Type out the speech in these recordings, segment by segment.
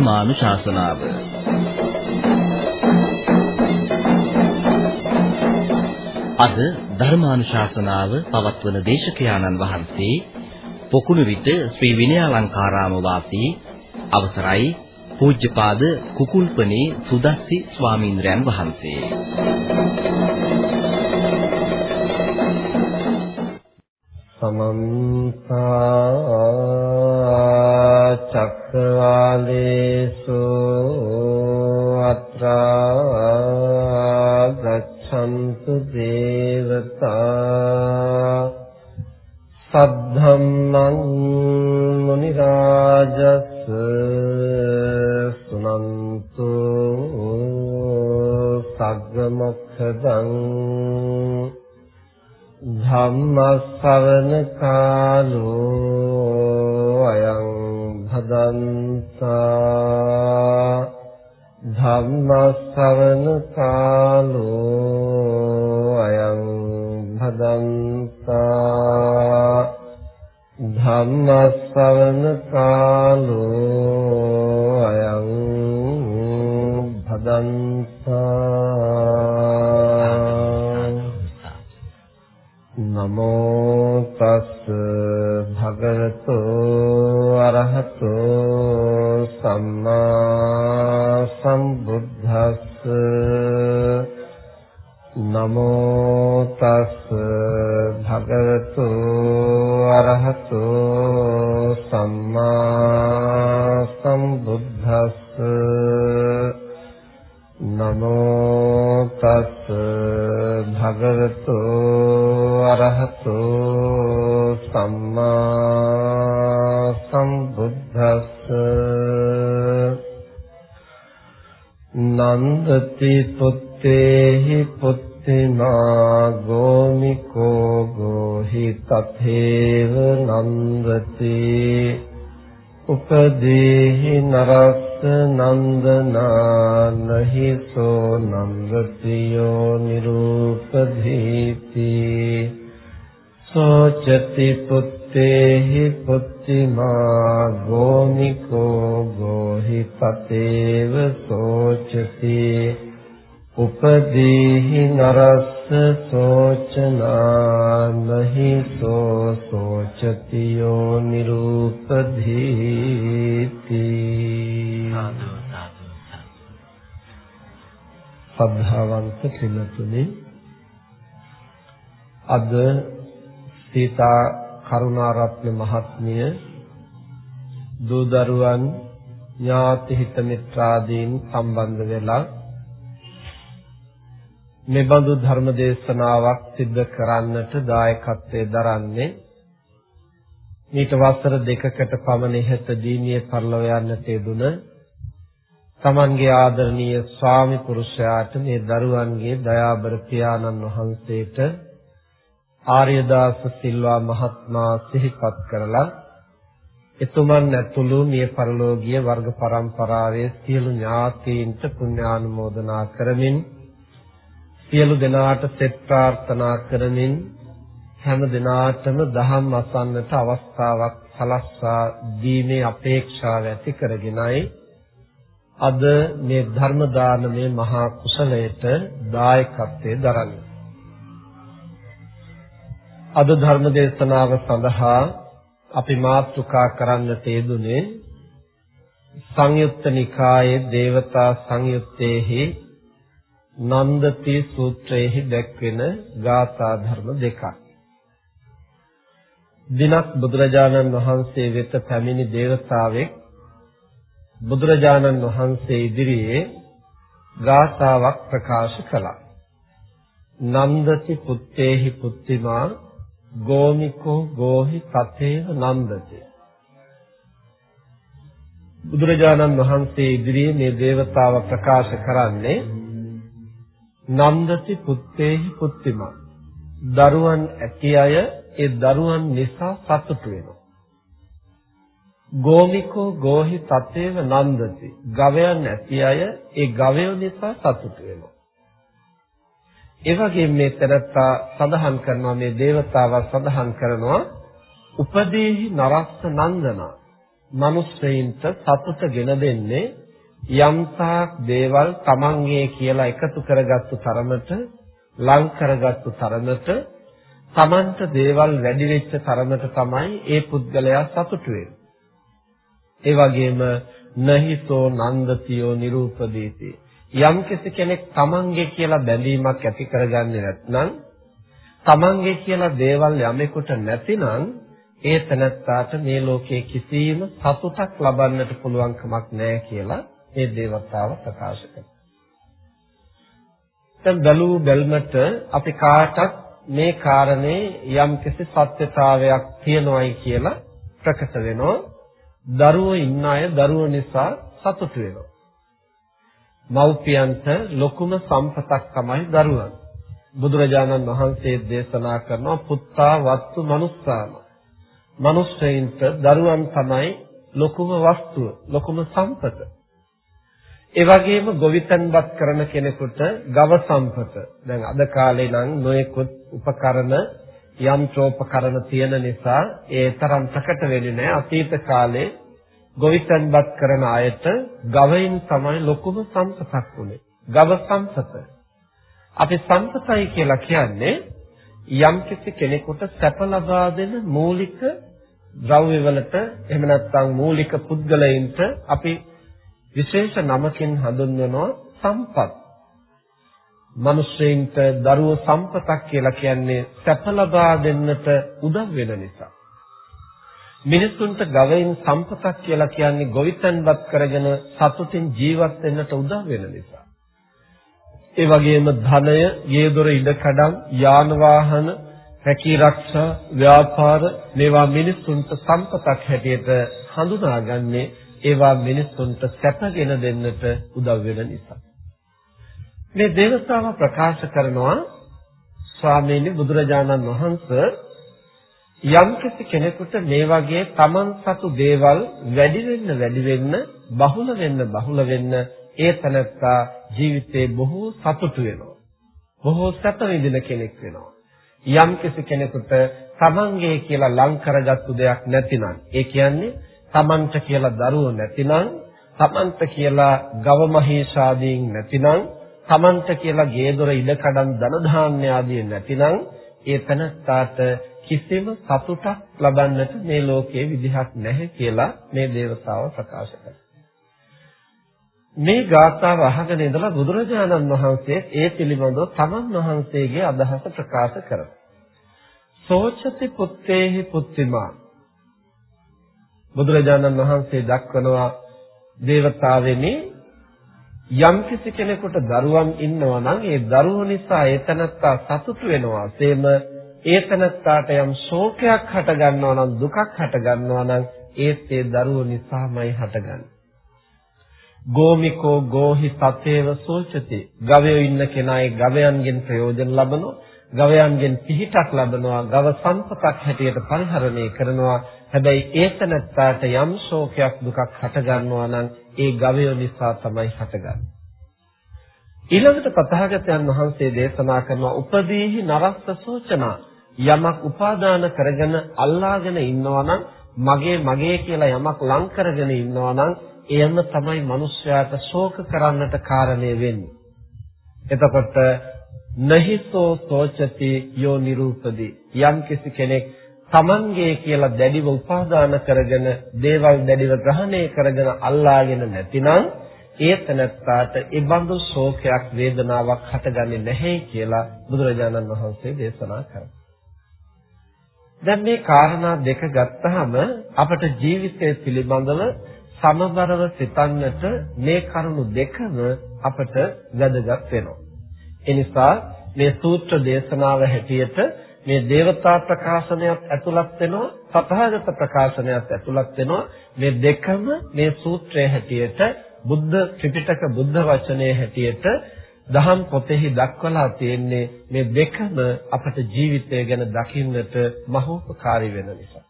ධර්මානුශාසනාව අද ධර්මානුශාසනාව පවත්වන දේශකයාණන් වහන්සේ පොකුණු විට ශ්‍රී විනයාලංකාරාම වාසී අවසරයි පූජ්‍යපාද කුකුල්පනේ සුදස්සි ස්වාමින්ද්‍රයන් වහන්සේ. සමන්තා චක් චක්කවාලේසු අත්‍රා අරහතෝ සම්මා සම්බුද්දස්ස නරස්ස සෝචනා නහි සෝ සෝචති යෝ නිරූපදීති සද්ධාවන්ත පින්තුනි අද සීතා කරුණාරත්න මහත්මිය දූ දරුවන් ඥාති හිත මිත්‍රාදීන් සම්බන්ධ වෙලා මෙබඳු ධර්ම දේශනාවක් සිද්ධ කරන්නට දායකත්වයේ දරන්නේ. මීට වසර දෙකකට පමණ ඉහත දීනිය පරලව යන්නට යෙදුන තමන්ගේ ආදරණීය ස්වාමි පුරුෂයාට මේ දරුවන්ගේ දයාබර පියාණන් වහන්සේට ආර්යදාස සිල්වා මහත්මයා සිහිපත් කරලා එතුමන් ඇතුළු මිය පරලෝකීය වර්ග පරම්පරාවේ සියලු ඥාතීන්ට පුණ්‍යානුමෝදනා කරමින් සියලු දෙනාට සෙත් ප්‍රාර්ථනා කරමින් හැම දිනාටම දහම් අසන්නට අවස්ථාවක් සලස්වා දීමේ අපේක්ෂාව ඇති කරගෙනයි අද මේ ධර්ම දානමේ මහා කුසලයට දායකත්වයේ දරන්නේ. අද ධර්ම දේශනාව සඳහා අපි මාතෘකා කරන්නට යෙදුනේ සංයුත්ත නිකායේ දේවතා සංයුත්තේහි නන්දති සූත්‍රයේහි දැක්වෙන ගාථා ධර්ම දෙකක්. දිනක් බුදුරජාණන් වහන්සේ වෙත පැමිණි දේවතාවෙක් බුදුරජාණන් වහන්සේ ඉදිරියේ ගාථාවක් ප්‍රකාශ කළා. නන්දති පුත්තේහි පුත්තිමා ගෝමිකෝ ගෝහි තතේව නන්දති. බුදුරජාණන් වහන්සේ ඉදිරියේ මේ දේවතාව ප්‍රකාශ කරන්නේ නන්දති පුත්තේහි පුත්තිමා දරුවන් ඇති අය ඒ දරුවන් නිසා සතුටු වෙනවා. ගෝමිකෝ ගෝහි තතේව නන්දති. ගවයන් ඇති අය ඒ ගවයෝ නිසා සතුටු වෙනවා. ඒ වගේම මේ තනත්තා සඳහන් කරනවා මේ దేవතාවා සඳහන් කරනවා උපදීහි නරස්ස නන්දනා. මිනිස්සෙයින්ට සතුට ගෙන දෙන්නේ යම්තාක් දේවල් තමන්ගේ කියලා එකතු කරගත්තු තරමට ලං කරගත්තු තරමට තමන්ට දේවල් වැඩි වෙච්ච තරමට තමයි ඒ පුද්ගලයා සතුටු වෙන්නේ. ඒ වගේම නහිතෝ නන්දතියෝ නිරූපදීති. යම් කෙනෙක් තමන්ගේ කියලා බැඳීමක් ඇති කරගන්නේ නැත්නම් තමන්ගේ කියලා දේවල් යමෙකුට නැතිනම් ඒ තනත්තාට මේ ලෝකයේ කිසිම සතුටක් ලබන්නට පුළුවන් කමක් නැහැ කියලා මේ දේවතාව ප්‍රකාශ කරනවා. දැන් බැලූ බැල්මට අපි කාටත් මේ කාරණේ යම්කිසි සත්‍යතාවයක් තියෙනවයි කියලා ප්‍රකට වෙනවා. දරුවෝ ඉන්න අය දරුවෝ නිසා සතුටු වෙනවා. මව්පියන්ට ලොකුම සම්පතක් තමයි දරුවන්. බුදුරජාණන් වහන්සේ දේශනා කරනවා පුත්තා වත්තු මනුස්සාන. මනුස්සයින්ට දරුවන් තමයි ලොකුම වස්තුව, ලොකුම සම්පත. ඒ වගේම ගොවිතැන්පත් කරන කෙනෙකුට ගව සම්පත. දැන් අද කාලේ නම් නොයෙකුත් උපකරණ යන්ත්‍රෝපකරණ තියෙන නිසා ඒ තරම් ප්‍රකට වෙන්නේ නැහැ. අතීත කාලේ ගොවිතැන්පත් කරන අයට ගවයින් තමයි ලොකුම සම්පතක් උනේ. ගව සම්පත. අපි සම්පතයි කියලා කියන්නේ යම්කිසි කෙනෙකුට සැප ලබා දෙන මූලික ද්‍රව්‍යවලට එහෙම නැත්නම් මූලික පුද්ගලයින්ට අපි විශේෂ නමකින් හඳුන්වනවා සම්පත්. මිනිස්සෙන්ට දරුවෝ සම්පතක් කියලා කියන්නේ සැප ලබා දෙන්නට උදව් වෙන නිසා. මිනිසුන්ට ගවයින් සම්පතක් කියලා කියන්නේ ගොවිතැන්පත් කරගෙන සතුටින් ජීවත් වෙන්නට උදව් වෙන නිසා. ඒ වගේම ධනය, ගේදොර ඉඩකඩම්, යාන වාහන, රැකී ආරක්ෂා, ව්‍යාපාර මේවා මිනිසුන්ට සම්පතක් හැටියට හඳුනාගන්නේ ඒවා මිනිසුන්ට සැපගෙන දෙන්නට උදව් වෙන නිසා. මේ දේවතාව ප්‍රකාශ කරනවා ස්වාමීනි බුදුරජාණන් වහන්සේ යම්කිසි කෙනෙකුට මේ වගේ Taman සතු දේවල් වැඩි වෙන්න වැඩි වෙන්න බහුල වෙන්න බහුල වෙන්න ඒ තනත්තා ජීවිතේ බොහෝ සතුටු වෙනවා. බොහෝ සැප විඳින කෙනෙක් වෙනවා. යම්කිසි කෙනෙකුට Tamanගේ කියලා ලං කරගත්තු දෙයක් නැතිනම් ඒ කියන්නේ තමන්ට කියලා දරුවෝ නැතිනම් තමන්ට කියලා ගව මහේෂාදීන් නැතිනම් තමන්ට කියලා ගේදොර ඉඩකඩම් ධන ධාන්‍ය ආදී නැතිනම් ඒ තනත්තාට කිසිම සතුටක් ලබන්නට මේ ලෝකයේ විදිහක් නැහැ කියලා මේ දේවතාව ප්‍රකාශ කරනවා. මේ ගාථාව අහගෙන ඉඳලා බුදුරජාණන් වහන්සේ ඒ පිළිබඳව තමන් වහන්සේගේ අදහස ප්‍රකාශ කරනවා. සෝචති පුත්තේහි පුත්තිමා බුදුරජාණන් වහන්සේ දක්වනවා දේවතාවෙනි යම් කිසි කෙනෙකුට දරුවන් ඉන්නවා නම් ඒ දරුවෝ නිසා ඒතනත්තා සතුටු වෙනවා. සේම ඒතනත්තාට යම් ශෝකයක් හට ගන්නවා නම් දුකක් හට ගන්නවා නම් ඒත් ඒ දරුවෝ නිසාමයි හටගන්නේ. ගෝමිකෝ ගෝහි සතේව සෝචති. ගවයෝ ඉන්න කෙනා ඒ ගවයන්ගෙන් ප්‍රයෝජන ලබනවා. ගවයන්ගෙන් පිහිටක් ලබනවා. ගව සම්පතක් හැටියට පරිහරණය කරනවා. හැබැයි ඒතනත්තාට යම් ශෝකයක් දුකක් හට ගන්නවා නම් ඒ ගවය නිසා තමයි හටගන්නේ. ඊළඟට තථාගතයන් වහන්සේ දේශනා කරන උපදීහි නරස්ස සෝචනා යමක් උපාදාන කරගෙන අල්ලාගෙන ඉන්නවා නම් මගේ මගේ කියලා යමක් ලං කරගෙන ඉන්නවා නම් එයම තමයි මිනිස්යාට ශෝක කරන්නට කාරණේ වෙන්නේ. එතකොට නහිසෝ සෝචති යෝ නිරූපදී යම් කිසි කෙනෙක් තමන්ගේ කියලා දැඩිව උපාදාන කරගෙන දේවල් දැඩිව ග්‍රහණය කරගෙන අල්ලාගෙන නැතිනම් ඒ තනත්තාට ඒ බඳු ශෝකයක් වේදනාවක් හටගන්නේ නැහැ කියලා බුදුරජාණන් වහන්සේ දේශනා කරා. දැන් මේ කාරණා දෙක ගත්තාම අපට ජීවිතය පිළිබඳව සමබරව සිතන්නට මේ කරුණු දෙකම අපට වැදගත් වෙනවා. ඒ නිසා මේ සූත්‍ර දේශනාව හැටියට මේ දේවතා ප්‍රකාශනයත් ඇතුළත් වෙනවා සතහාගත ප්‍රකාශනයත් ඇතුළත් වෙනවා මේ දෙකම මේ සූත්‍රයේ හැටියට බුද්ධ ත්‍රිපිටක බුද්ධ වචනයේ හැටියට දහම් පොතෙහි දක්වලා තියෙන්නේ මේ දෙකම අපට ජීවිතය ගැන දකින්නට මහෝපකාරී වෙන නිසා.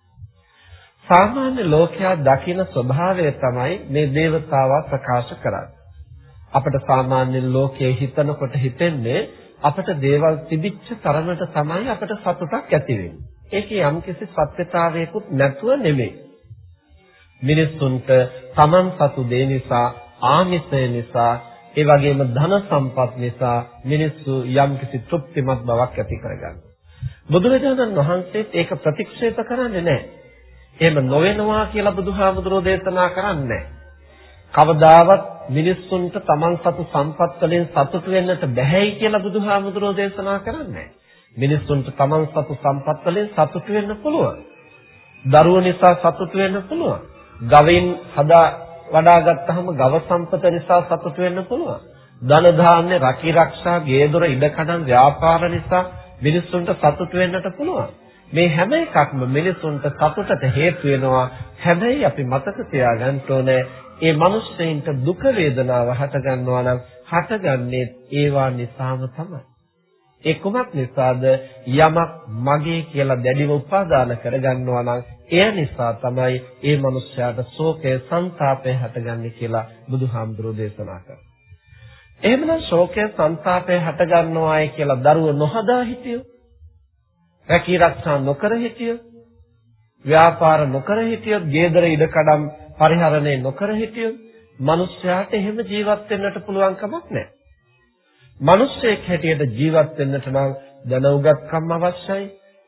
සාමාන්‍ය ලෝකයා දකින ස්වභාවය තමයි මේ දේවතාවා ප්‍රකාශ කරන්නේ. අපට සාමාන්‍ය ලෝකයේ හිතනකොට හිතෙන්නේ අපට දේවල් තිබිච්ච තරමට තමයි අපට සතුටක් ඇති වෙන්නේ. ඒකේ යම්කිසි සත්‍යතාවයකුත් නැතුව නෙමෙයි. මිනිස්සුන්ට Taman සතු දේ නිසා ආමිෂය නිසා ඒ වගේම ධන සම්පත් නිසා මිනිස්සු යම්කිසි තෘප්තිමත් බවක් ඇති කරගන්නවා. බුදුරජාණන් වහන්සේත් ඒක ප්‍රතික්ෂේප කරන්නේ නැහැ. එහෙම නොවෙනවා කියලා බුදුහාමුදුරෝ දේශනා කරන්නේ කවදාවත් මිනිස්සුන්ට Taman සතු සම්පත් වලින් සතුට වෙන්නට බැහැයි කියලා බුදුහාමුදුරෝ දේශනා කරන්නේ මිනිස්සුන්ට Taman සතු සම්පත් වලින් සතුට වෙන්න පුළුවන්. දරුවෝ නිසා සතුට වෙන්න පුළුවන්. ගවෙන් හදා වඩා ගත්තාම ගව සම්පත නිසා සතුට වෙන්න පුළුවන්. ධන ධාන්‍ය රකී රක්ෂා ගේදොර ඉඩකඩම් ව්‍යාපාර නිසා මිනිස්සුන්ට සතුට වෙන්නට පුළුවන්. මේ හැම එකක්ම මිනිසුන්ට සතුටට හේතු වෙනවා. හැබැයි අපි මතක තියාගන්න ඕනේ ඒ මිනිස්සෙයින්ට දුක වේදනාව හට ගන්නවා නම් හටගන්නේ ඒවා නිසාම තමයි. ඒ කුමක් නිසාද යමක් මගේ කියලා දැඩිව උපාදාන කරගන්නවා නම් එය නිසා තමයි ඒ මනුස්සයාට ශෝකය සංతాපය හටගන්නේ කියලා බුදුහාමුදුරෝ දේශනා කරා. එහෙමනම් ශෝකය සංతాපය හටගන්නවායි කියලා දරුවෝ නොහදා හිටියෝ රැකී ආරක්ෂා නොකර හිටියොත් ව්‍යාපාර නොකර හිටියොත් ගේදර ඉඩකඩම් පරිහරණය නොකර හිටියොත් මිනිස්යාට එහෙම ජීවත් වෙන්නට පුළුවන් කමක් නැහැ. මිනිස්සෙක් හැටියට ජීවත් වෙන්නට නම් දැන උගත්කම් අවශ්‍යයි.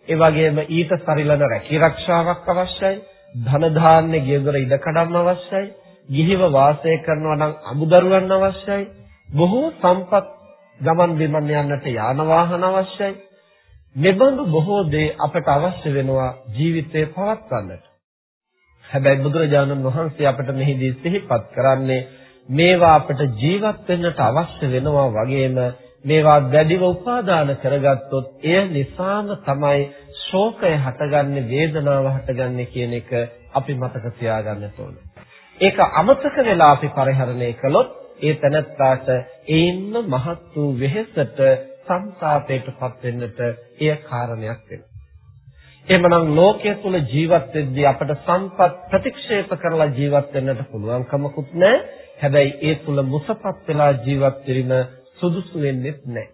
ඒ වගේම ඊට සරිලන රැකී ආරක්ෂාවක් අවශ්‍යයි. ධන ධාන්‍ය ගේදර ඉඩකඩම් අවශ්‍යයි. ගිහිව වාසය කරනවා නම් අමුදරුවන් අවශ්‍යයි. බොහෝ සම්පත් ගමන් බිමන් යන්නට යාන වාහන අවශ්‍යයි. මෙබඳු බොහෝ දේ අපට අවශ්‍ය වෙනවා ජීවිතේ පවත්වන්නට. හැබැයි බුදුරජාණන් වහන්සේ අපට මෙහිදී සිහිපත් කරන්නේ මේවා අපට ජීවත් වෙන්නට අවශ්‍ය වෙනවා වගේම මේවා දැඩිව උපාදාන කරගත්තොත් එය නිසාම තමයි ශෝකය හටගන්නේ වේදනාව හටගන්නේ කියන එක අපි මතක තියාගන්න ඕනේ. ඒක අමතක වෙලා අපි පරිහරණය කළොත් ඒ තනත්තාට ඒන්න මහත් වූ වෙහෙසට සංසාපයටපත් වෙන්නට එය කාරණයක් වෙනවා. එහෙමනම් ලෝකයේ තුල ජීවත් වෙද්දී අපට සම්පත් ප්‍රතික්ෂේප කරලා ජීවත් වෙන්නට පුළුවන්කමකුත් නැහැ. හැබැයි ඒ තුල මුසපත් වෙලා ජීවත් වෙන්න සුදුසු වෙන්නේ නැහැ.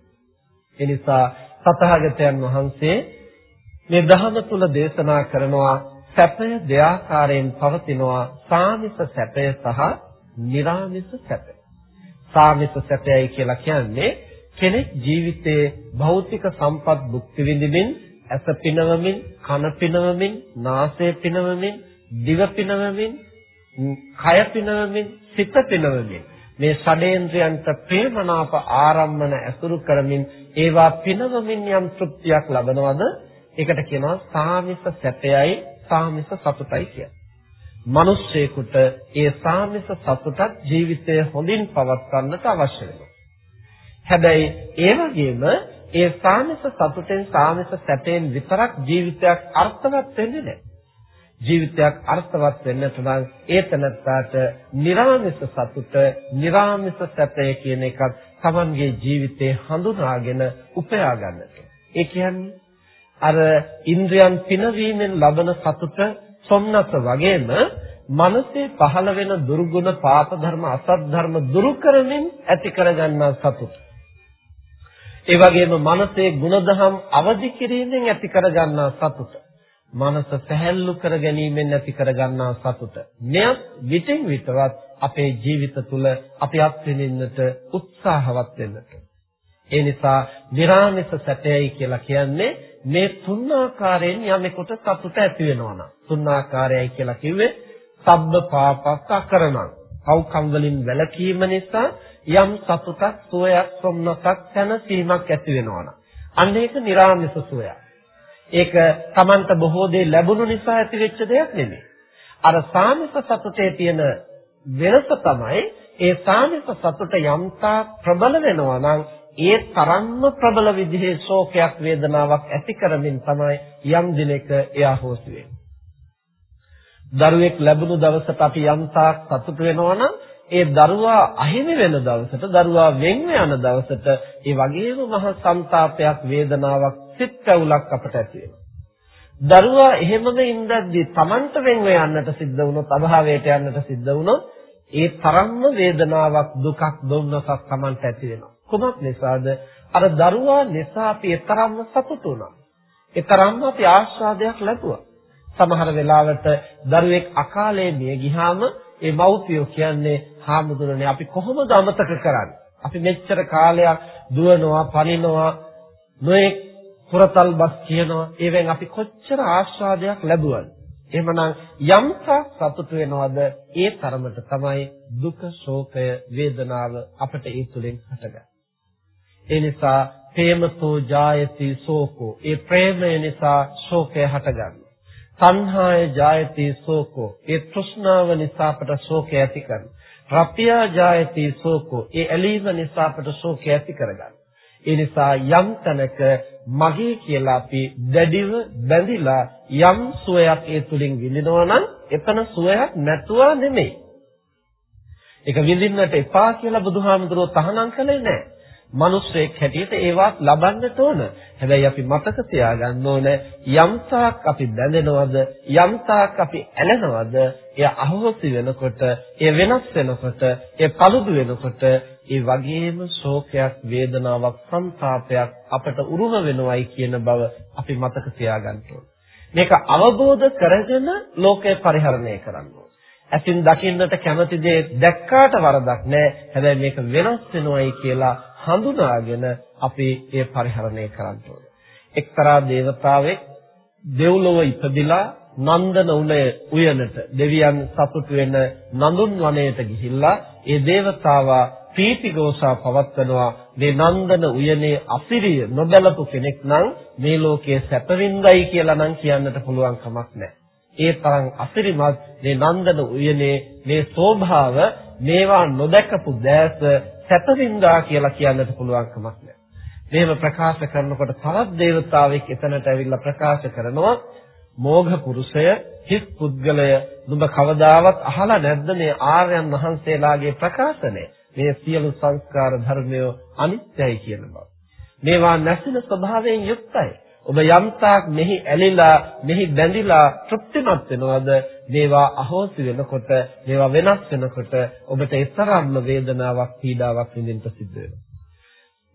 ඒ නිසා සතහාගතයන් වහන්සේ මේ ධහම තුල දේශනා කරනවා සැපය දෙආකාරයෙන් පවතිනවා සාමිස සැපය සහ निराමිස සැපය. සාමිස සැපයයි කියලා කියන්නේ කෙනෙක් ජීවිතයේ භෞතික සම්පත් භුක්ති විඳින්මින් ඇස පිනවමින් කන පිනවමින් නාසය පිනවමින් දිව පිනවමින් කය පිනවමින් සිත පිනවමින් මේ ෂඩේන්ද්‍රයන්ට ප්‍රේමනාප ආරම්මන ඇසුරු කරමින් ඒවා පිනවමින් යම් තෘප්තියක් ලබනවද ඒකට කියනවා සාමිස සැපයයි සාමිස සතුටයි කියලා. මිනිස්සෙකුට ඒ සාමිස සතුටත් ජීවිතය හොඳින් පවත්වන්නට අවශ්‍ය වෙනවා. හැබැයි ඒ වගේම ඒ සාමස සතුටෙන් සාමස සැපෙන් විතරක් ජීවිතයක් අර්ථවත් වෙන්නේ නැහැ. ජීවිතයක් අර්ථවත් වෙන්නට නම් ඒතනත්තාට නිර්ාමිස සතුට, නිර්ාමිස සැපය කියන එකක් Tamanගේ ජීවිතේ හඳුනාගෙන උපයා ගන්නට. ඒ කියන්නේ අර ඉන්ද්‍රයන් පිනවීමෙන් ලබන සතුට සොම්නස වගේම මනසේ පහළ වෙන දුර්ගුණ පාප ධර්ම අසත් ධර්ම දුරු කරමින් ඇති කරගන්නා සතුට. ඒ වගේම මනසේ ಗುಣධම් අවදි කිරීමෙන් ඇති කරගන්නා සතුට. මනස සැහැල්ලු කර ගැනීමෙන් ඇති කරගන්නා සතුට. මෙයත් විටින් විටවත් අපේ ජීවිත තුළ අපි අත්විඳින්නට උත්සාහවත් වෙන්නට. ඒ නිසා විරාමිත සැපයයි කියලා කියන්නේ මේ තුන් ආකාරයෙන් යමෙකුට සතුට ඇති වෙනවා නම් තුන් ආකාරයයි කියලා කිව්වේ සබ්බ පාපස්ස අකරණං පව්කම් වලින් වැළකීම නිසා යම් සතුටක් සුවයක් සොම්නසක් සැනසීමක් ඇති වෙනවනම් අන්න ඒක නිර්ආමිස සුවයක්. ඒක Tamanta බොහෝ දේ ලැබුණු නිසා ඇතිවෙච්ච දෙයක් නෙමෙයි. අර සාමිස සතුටේ තියෙන වෙනස තමයි ඒ සාමිස සතුට යම්තා ප්‍රබල වෙනවා නම් ඒ තරම්ම ප්‍රබල විදිහේ ශෝකයක් වේදනාවක් ඇති කරමින් තමයි යම් දිනක එයා හොස් වෙන්නේ. දරුවෙක් ලැබුණු දවසට අපි යම්තාක් සතුට වෙනවා නම් ඒ දරුවා අහිමි වෙන දවසට දරුවා වෙන් යන දවසට ඒ වගේම මහ සංతాපයක් වේදනාවක් සිත් පැවුලක් අපට ඇති දරුවා එහෙමම ඉඳද්දි Tamanට වෙන් යන්නට සිද්ධ වුණොත් අභාවයට යන්නට සිද්ධ වුණොත් ඒ තරම්ම වේදනාවක් දුකක් දුන්නසක් Tamanට ඇති වෙනවා. කොහොමද නිසාද? අර දරුවා නිසා අපි ඒ තරම්ම සතුටු වුණා. ඒ තරම්ම අපි ආස්වාදයක් ලැබුවා. සමහර වෙලාවට දරුවෙක් අකාලේ මිය ගියාම ඒ මව්පියෝ කියන්නේ හාමුදුරනේ අපි කොහොමද අමතක කරන්නේ? අපි මෙච්චර කාලයක් දුවනවා, පනිනවා, නොඑක් පුරතල් බස් කියනවා. ඒවෙන් අපි කොච්චර ආස්වාදයක් ලැබුවද? එහෙමනම් යම්තා සතුට වෙනවද ඒ තරමට තමයි දුක, ශෝකය, වේදනාව අපට ඒ තුලින් හටගන්නේ. ඒ නිසා ප්‍රේමතෝ ජායති සෝකෝ. ඒ ප්‍රේමය නිසා ශෝකය හටගන්නවා. තණ්හාය ජායති සෝකෝ. ඒ තෘෂ්ණාව නිසා අපට ශෝකය ඇති කරනවා. රප්පියා ජායති සෝකෝ. ඒ ඇලීම නිසා අපට ශෝකය ඇති කරගන්නවා. ඒ නිසා යම් තැනක මගේ කියලා අපි දැඩිව බැඳිලා යම් සුවයක් ඒ තුලින් විඳිනවා නම් එතන සුවයක් නැතුව නෙමෙයි. ඒක විඳින්නට එපා කියලා බුදුහාමුදුරුවෝ තහනම් කළේ නැහැ. මිනිස්සෙක් හැටියට ඒවත් ලබන්නට ඕන. හැබැයි අපි මතක තියාගන්න ඕන යම්තාක් අපි බැඳෙනවද යම්තාක් අපි ඇලෙනවද එය අහෝසි වෙනකොට එය වෙනස් වෙනකොට එය paludu වෙනකොට ඒ වගේම ශෝකයක් වේදනාවක් සංతాපයක් අපට උරුම වෙනවයි කියන බව අපි මතක තියාගන්න ඕන. මේක අවබෝධ කරගෙන ලෝකය පරිහරණය කරන්න ඕන. ඇසින් දකින්නට කැමති දේ දැක්කාට වරදක් නැහැ. හැබැයි මේක වෙනස් වෙනවයි කියලා හඳුනාගෙන අපි ඒ පරිහරණය කරන්න ඕන. එක්තරා දේවතාවෙක් දෙව්ලොව ඉපදිලා නන්දන උලය උයනට දෙවියන් සතුටු වෙන නඳුන් වනයේට ගිහිල්ලා ඒ දේවතාවා ප්‍රීතිഘോഷා පවත්වනවා මේ නන්දන උයනේ අසිරිය නොබලපු කෙනෙක් නම් මේ ලෝකයේ සැපවින්දයි කියලා නම් කියන්නට පුළුවන් කමක් නැහැ. ඒ තරම් අසිරිමත් මේ නන්දන උයනේ මේ ස්වභාව මේවා නොදකපු දැස සැපවින්දා කියලා කියන්නට පුළුවන් කමක් නැහැ. මේව ප්‍රකාශ කරනකොට තවත් දේවතාවෙක් එතනට ඇවිල්ලා ප්‍රකාශ කරනවා මෝඝ පුරුෂය හිස් පුද්ගලය නුඹ කවදාවත් අහලා නැද්ද මේ ආර්යයන් වහන්සේලාගේ ප්‍රකාශනය මේ සියලු සංස්කාර ධර්මය අනිත්‍යයි කියන බව. මේවා නැසින ස්වභාවයෙන් යුක්තයි. ඔබ යම්තාක් මෙහි ඇලිලා මෙහි බැඳිලා තෘප්තිමත් වෙනවද? මේවා අහෝසි වෙනකොට මේවා වෙනස් වෙනකොට ඔබට ඊතරම්ම වේදනාවක් පීඩාවක් විඳින්න සිද්ධ වෙනවා.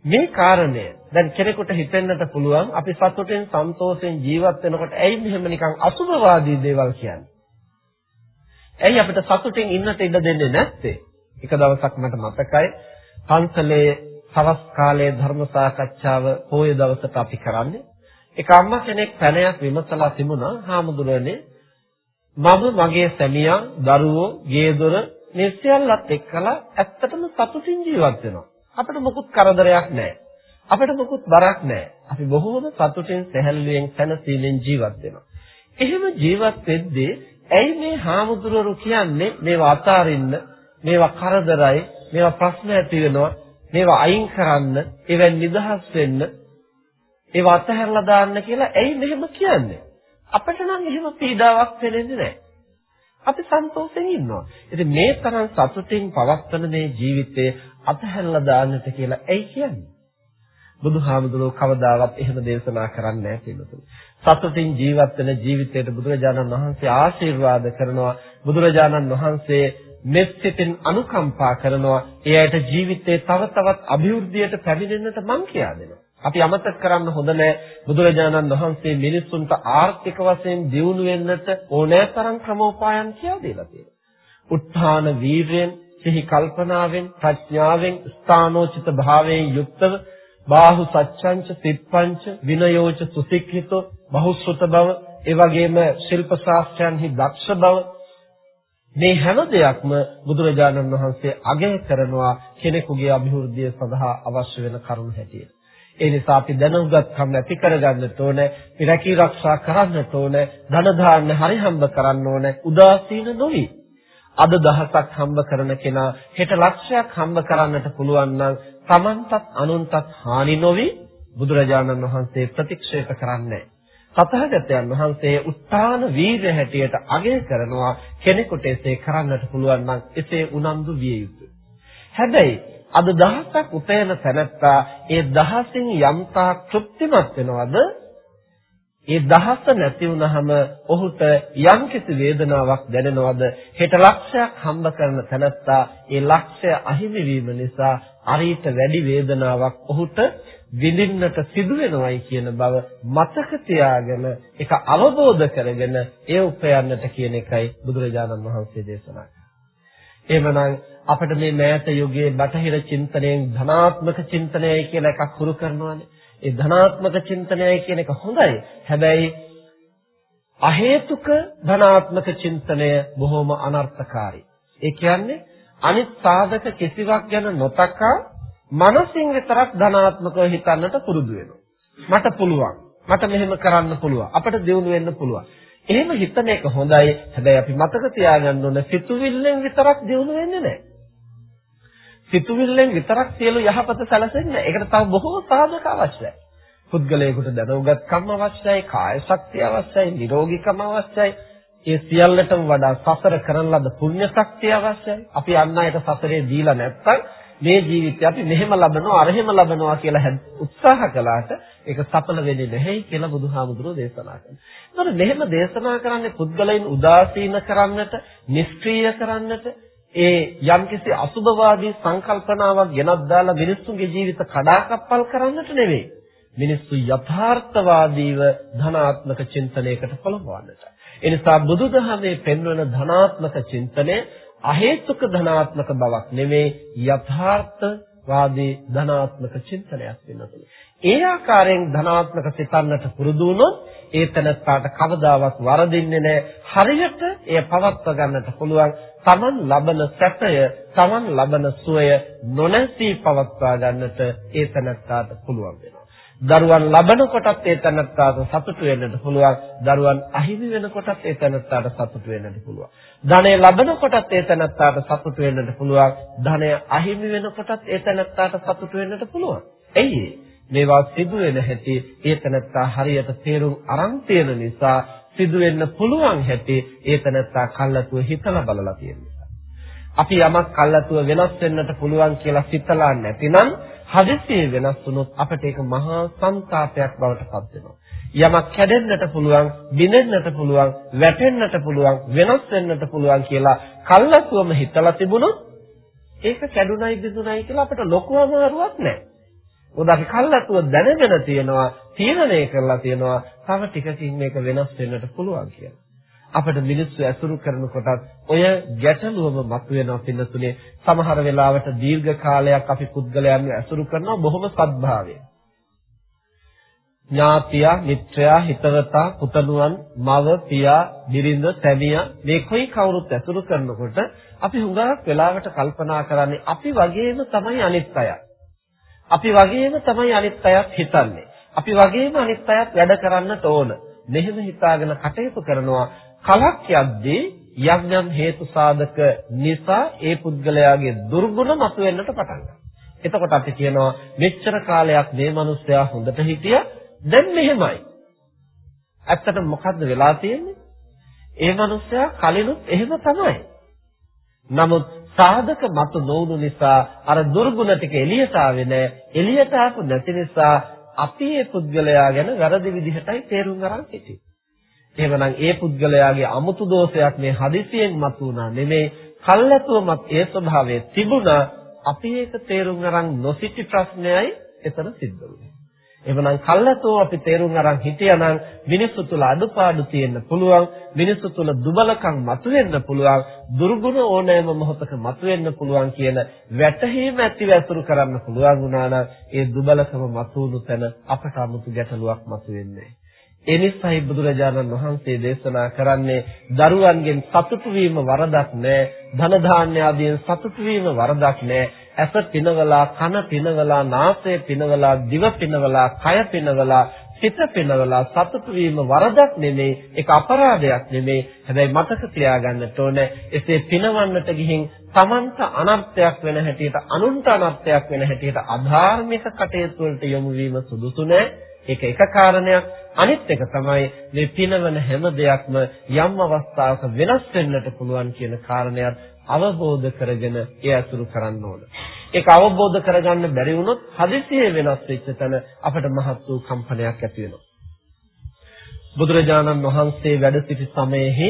මේ කාරණය දැන් කෙනෙකුට හිතෙන්නට පුළුවන් අපි සතුටෙන් සන්තෝෂෙන් ජීවත් වෙනකොට ඇයි මෙහෙම නිකන් අසුභවාදී දේවල් කියන්නේ? ඇයි අපිට සතුටින් ඉන්නට ඉඩ දෙන්නේ නැත්තේ? එක දවසක් මට මතකයි පන්සලේ සවස් කාලයේ ධර්ම සාකච්ඡාව පොය දවසට අපි කරන්නේ. එක අම්මා කෙනෙක් පැනයක් විමසලා තිබුණා හාමුදුරනේ මම මගේ සැමියා දරුවෝ ගේ දොර මේ සියල්ලත් එක්කලා ඇත්තටම සතුටින් ජීවත් වෙනවා. අපිට මොකුත් කරදරයක් නැහැ. අපිට මොකුත් බරක් නැහැ. අපි බොහෝම සතුටින් සැහැල්ලුවෙන් සැනසීමෙන් ජීවත් වෙනවා. එහෙම ජීවත් වෙද්දී ඇයි මේ හාමුදුරුවෝ කියන්නේ මේවා අතාරින්න මේවා කරදරයි මේවා ප්‍රශ්න ඇති වෙනවා මේවා අයින් කරන්න ඒවෙන් නිදහස් වෙන්න ඒවා අතහැරලා දාන්න කියලා ඇයි මෙහෙම කියන්නේ අපිට නම් එහෙම පීඩාවක් වෙන්නේ නැහැ අපි සන්තෝෂෙන් ඉන්නවා ඉතින් මේ තරම් සතුටින් පවත්වන මේ ජීවිතේ අතහැරලා දාන්නට කියලා ඇයි කියන්නේ බුදුහාමුදුරුවෝ කවදාවත් එහෙම දේශනා කරන්නේ නැහැ පිළිතුරු. සතුටින් ජීවත් වෙන ජීවිතයට බුදුරජාණන් වහන්සේ ආශිර්වාද කරනවා. බුදුරජාණන් වහන්සේ මෙත්සිතින් අනුකම්පා කරනවා එයාට ජීවිතේ තව තවත් અભිවෘද්ධියට පැමිණෙන්නට මං කියා දෙනවා. අපි අමතක කරන්න හොඳ නැහැ බුදුරජාණන් වහන්සේ මිනිසුන්ට ආර්ථික වශයෙන් දියුණු වෙන්නට ඕනෑ තරම් ක්‍රමෝපායන් කියලා දීලා තියෙනවා. උත්හාන වීරයෙන්, සිහි කල්පනාවෙන්, ප්‍රඥාවෙන්, ස්ථානෝචිත භාවයෙන් යුක්තව බාහු සච්ඡංච තිප්පංච විනයෝච සුසික්ඛිතෝ බහුසුත බව ඒ වගේම ශිල්ප ශාස්ත්‍රයන්හි දක්ෂ බව මේ හැම දෙයක්ම බුදුරජාණන් වහන්සේ අගය කරනවා කෙනෙකුගේ અભිවෘද්ධිය සඳහා අවශ්‍ය වෙන කරුණු හැටියට. ඒ නිසා අපි දැනුගත්කම් ඇති කරගන්නට ඕනේ, පිරකී ආරක්ෂා කරන්නට ඕනේ, ධන දාන්න හරි හම්බ කරන්න ඕනේ, උදාසීන නොවි. අද දහසක් හම්බ කරන කෙනා හෙට ලක්ෂයක් හම්බ කරන්නට පුළුවන් නම් Tamanටත් අනුන්ටත් හානි නොවි බුදුරජාණන් වහන්සේ ප්‍රතික්ෂේප කරන්නේ තථාගතයන් වහන්සේ උත්තාන වීර්ය හැටියට අගය කරනවා කෙනෙකුට එසේ කරන්නට පුළුවන් නම් එසේ උනන්දු විය යුතුයි. හැබැයි අද දහසක් උපයන තැනැත්තා ඒ දහසින් යම්තා තෘප්තිමත් වෙනවද? ඒ දහස නැති වුනහම ඔහුට යම්කිසි වේදනාවක් දැනෙනවද? හෙට ලක්ෂයක් හම්බ කරන තැනැත්තා ඒ ලක්ෂය අහිමි වීම නිසා අරීට වැඩි වේදනාවක් ඔහුට විඳින්නට සිදු වෙනවයි කියන බව මතක තියාගෙන ඒක අවබෝධ කරගෙන ඒ උපයන්නට කියන එකයි බුදුරජාණන් වහන්සේ දේශනා කළේ. එහෙමනම් අපිට මේ මෑත යුගයේ බටහිර චින්තනයෙන් ධනාත්මක චින්තනයයි කියලා එකක් හුරු කරනවානේ. ඒ ධනාත්මක චින්තනයයි කියන එක හොඳයි. හැබැයි අහේතුක ධනාත්මක චින්තනය බොහොම අනර්ථකාරී. ඒ කියන්නේ අනිත් සාධක කිසිවක් ගැන නොතකා මනසින් විතරක් ධනාත්මකව හිතන්නට පුරුදු වෙනවා. මට පුළුවන්. මට මෙහෙම කරන්න පුළුවන්. අපිට දියුණු වෙන්න පුළුවන්. එහෙම හිතන එක හොඳයි. හැබැයි අපි මතක තියාගන්න ඕන සිතුවිල්ලෙන් විතරක් දියුණු වෙන්නේ නැහැ. සිතුවිල්ලෙන් විතරක් සියලු යහපත සැලසෙන්නේ නැහැ. ඒකට තව බොහෝ සාධක අවශ්‍යයි. පුද්ගලයාට දැනුගත්කම අවශ්‍යයි, කාය ශක්තිය අවශ්‍යයි, නිරෝගීකම අවශ්‍යයි. ඒ සියල්ලටම වඩා සසර කරන ලද පුණ්‍ය ශක්තිය අවශ්‍යයි. අපි අන් අයට සසරේ දීලා නැත්නම් මේ ජීවිතය අපි මෙහෙම ලබනවා අරහෙම ලබනවා කියලා උත්සාහ කළාට ඒක සඵල වෙන්නේ නැහැ කියලා බුදුහාමුදුරුවෝ දේශනා කරනවා. ඒතකොට මෙහෙම දේශනා කරන්නේ පුද්ගලයන් උදාසීන කරන්නට, නිෂ්ක්‍රීය කරන්නට, ඒ යම්කිසි අසුභවාදී සංකල්පනාවක් ගෙනත් දාලා මිනිස්සුන්ගේ ජීවිත කඩාකප්පල් කරන්නට නෙවෙයි. මිනිස්සු යථාර්ථවාදීව ධනාත්මක චින්තනයකට පොළඹවන්නට. ඒ නිසා බුදුදහමේ පෙන්වන ධනාත්මක චින්තනය අහේතුක ධනාත්මක බවක් නෙමේ යථාර්ථවාදී ධනාත්මක චින්තනයක් වෙනතුනේ. ඒ ආකාරයෙන් ධනාත්මක සිතන්නට පුරුදු වුණොත් ඒ තනත්තාට කවදාවත් වරදින්නේ නැහැ. හරියට එය පවත්වා ගන්නට පුළුවන්. Taman ලබන සැපය, Taman ලබන සුවය නොනැසී පවත්වා ගන්නට ඒ තනත්තාට පුළුවන් වෙනවා. දරුවන් ලබන කොටත් ඒ තැනත්තාට සතුටු වෙන්නට පුළුවන්. දරුවන් අහිමි වෙන කොටත් ඒ තැනත්තාට සතුටු වෙන්නට පුළුවන්. ධනය ලබන කොටත් ඒ තැනත්තාට සතුටු වෙන්නට පුළුවන්. ධනය අහිමි වෙන කොටත් ඒ තැනත්තාට සතුටු වෙන්නට පුළුවන්. එයි මේවා සිදු වෙන හැටි ඒ තැනත්තා හරියට තේරුම් අරන් තියෙන නිසා සිදු වෙන්න පුළුවන් හැටි ඒ තැනත්තා කල්ලාතුව හිතලා බලලා තියෙන නිසා. අපි යමක් කල්ලාතුව වෙනස් වෙන්නට පුළුවන් කියලා සිතලා නැතිනම් හදිසියෙ වෙනස් වුණොත් අපිට ඒක මහා සංతాපයක් බවට පත් වෙනවා. යමක් කැඩෙන්නට පුළුවන්, බිඳෙන්නට පුළුවන්, වැටෙන්නට පුළුවන්, වෙනස් වෙන්නට පුළුවන් කියලා කල්ලාතුවම හිතලා තිබුණොත් ඒක කැඩුනයි බිඳුනයි කියලා අපිට ලොකු අමාරුවක් නැහැ. මොකද අපි කල්ලාතුව දැනගෙන තියෙනවා, තීරණය කරලා තියෙනවා, තව ටිකකින් මේක වෙනස් වෙන්නට පුළුවන් කියලා. අපිට මිනිස්සු ඇසුරු කරනකොටත් ඔය ගැටලුවම මතුවෙනවා පින්නතුනේ සමහර වෙලාවට දීර්ඝ කාලයක් අපි පුද්ගලයන්ව ඇසුරු කරනවා බොහොම සද්භාවයෙන්. ඥාතියා, මිත්‍රයා, හිතවතා, පුතණුවන්, මව, පියා, බිරිඳ, තැමියා මේ කොයි කවුරුත් ඇසුරු කරනකොට අපි හුඟක් වෙලාවට කල්පනා කරන්නේ අපි වගේම තමයි අනිත් අය. අපි වගේම තමයි අනිත් අයත් හිතන්නේ. අපි වගේම අනිත් අයත් වැඩ කරන්නට ඕන. මෙහෙම හිතාගෙන කටයුතු කරනවා කලක් යද්දී යම් යම් හේතු සාධක නිසා ඒ පුද්ගලයාගේ දුර්ගුණ මතුවෙන්නට පටන් ගන්නවා. එතකොට අපි කියනවා මෙච්චර කාලයක් මේ මිනිස්සයා හොඳට හිටියා දැන් මෙහෙමයි. ඇත්තට මොකද්ද වෙලා තියෙන්නේ? ඒ මිනිස්සයා කලිනුත් එහෙම තමයි. නමුත් සාධක මත නොවුණු නිසා අර දුර්ගුණ ටික එළියට ආවේ නැහැ. එළියට ආපු නැති නිසා අපි මේ පුද්ගලයා ගැන වැරදි විදිහටයි තේරුම් ගන්න හිටියේ. එහෙමනම් ඒ පුද්ගලයාගේ අමුතු දෝෂයක් මේ හදිසියෙන් මතුවනා නෙමෙයි කල්ැතුවමත් ඒ ස්වභාවය තිබුණා අපි ඒක තේරුම් අරන් නොසිටි ප්‍රශ්නයයි එතන සිද්ධ වුනේ. එහෙමනම් කල්ැතුව අපි තේරුම් අරන් හිටියානම් මිනිස්සු තුල අඩුපාඩු තියෙන්න පුළුවන් මිනිස්සු තුල දුබලකම් මතුවෙන්න පුළුවන් දුර්ගුණ ඕනෑම මොහොතක මතුවෙන්න පුළුවන් කියන වැටහීම ඇතිව ඇසුරු කරන්න පුළුවන් වුණා නම් ඒ දුබලකම මතුවුණු තැන අපට 아무තු ගැටලුවක් මතුවෙන්නේ නැහැ. ඒ නිසායි බුදුරජාණන් වහන්සේ දේශනා කරන්නේ දරුවන්ගෙන් සතුටු වීම වරදක් නෑ ධන ධාන්‍ය ආදියෙන් සතුටු වීම වරදක් නෑ ඇස පිනවලා කන පිනවලා නාසය පිනවලා දිව පිනවලා කය පිනවලා සිත පිනවලා සතුටු වීම වරදක් නෙමෙයි ඒක අපරාධයක් නෙමෙයි හැබැයි මතක තියාගන්නට ඕනේ එසේ පිනවන්නට ගිහින් තමන්ට අනර්ථයක් වෙන හැටියට අනුන්ට අනර්ථයක් වෙන හැටියට අධාර්මික කටයුතු වලට යොමු වීම සුදුසු නෑ ඒක එක කාරණයක්. අනිත් එක තමයි මේ පිනවන හැම දෙයක්ම යම් අවස්ථාවක වෙනස් වෙන්නට පුළුවන් කියන කාරණයක් අවබෝධ කරගෙන ඒ අසුරු කරන්න ඕන. ඒක අවබෝධ කරගන්න බැරි වුණොත් හදිසියෙ වෙනස් වෙච්ච තැන අපට මහත් වූ කම්පනයක් ඇති වෙනවා. බුදුරජාණන් වහන්සේ වැඩ සිටි සමයේහි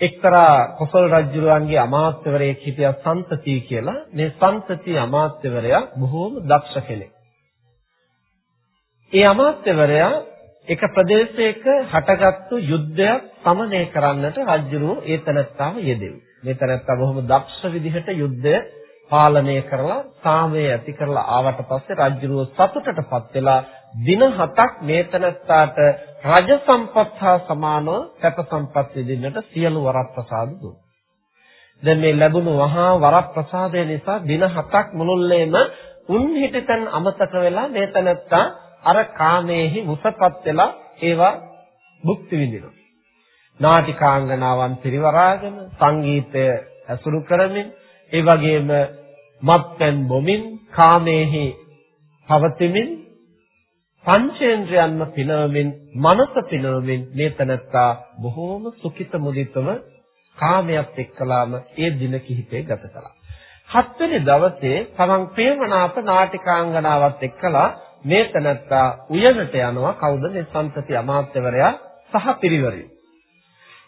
එක්තරා කොසල් රජුරුවන්ගේ අමාත්‍යවරයෙක් හිටියා සම්තති කියලා. මේ සම්තති අමාත්‍යවරයා බොහෝම දක්ෂ කෙනෙක්. ඒ අමාත්‍යවරයා එක ප්‍රදේශයක හටගත්තු යුද්ධයක් සමනය කරන්නට රජුරෝ ඒ තනත්තාව යෙදෙව්වා. මේ තනත්තා බොහොම දක්ෂ විදිහට යුද්ධය පාලනය කරලා සාමය ඇති කරලා ආවට පස්සේ රජුරෝ සතුටටපත් වෙලා දින 7ක් මේ තනත්තාට රජ සම්පත් හා සමානව සැප සම්පත් විඳින්නට සියලු වරප්‍රසාද දුන්නා. දැන් මේ ලැබුණු වහා වරප්‍රසාදය නිසා දින 7ක් මුළුල්ලේම උන් හිටිතන් අමතක වෙලා මේ තනත්තා අර කාමයේහි මුසපත් වෙලා ඒවා භුක්ති විඳිනවා. නාටිකාංගනාවන් පිරිවරාගෙන සංගීතය ඇසුරු කරමින් ඒ වගේම මත්පැන් බොමින් කාමයේහි පවතිමින් පංචේන්ද්‍රයන්ම පිනවමින් මනස පිනවමින් මේ තනත්තා බොහෝම සුඛිත මුදිතව කාමයක් එක්කලාම ඒ දින කිහිපේ ගත කළා. හත්වෙනි දවසේ තමන් ප්‍රේමනාප නාටිකාංගනාවත් එක්කලා මේ තනත්තා උයනට යනවා කවුද මේ සම්පති අමාත්‍යවරයා සහ පිරිවරය.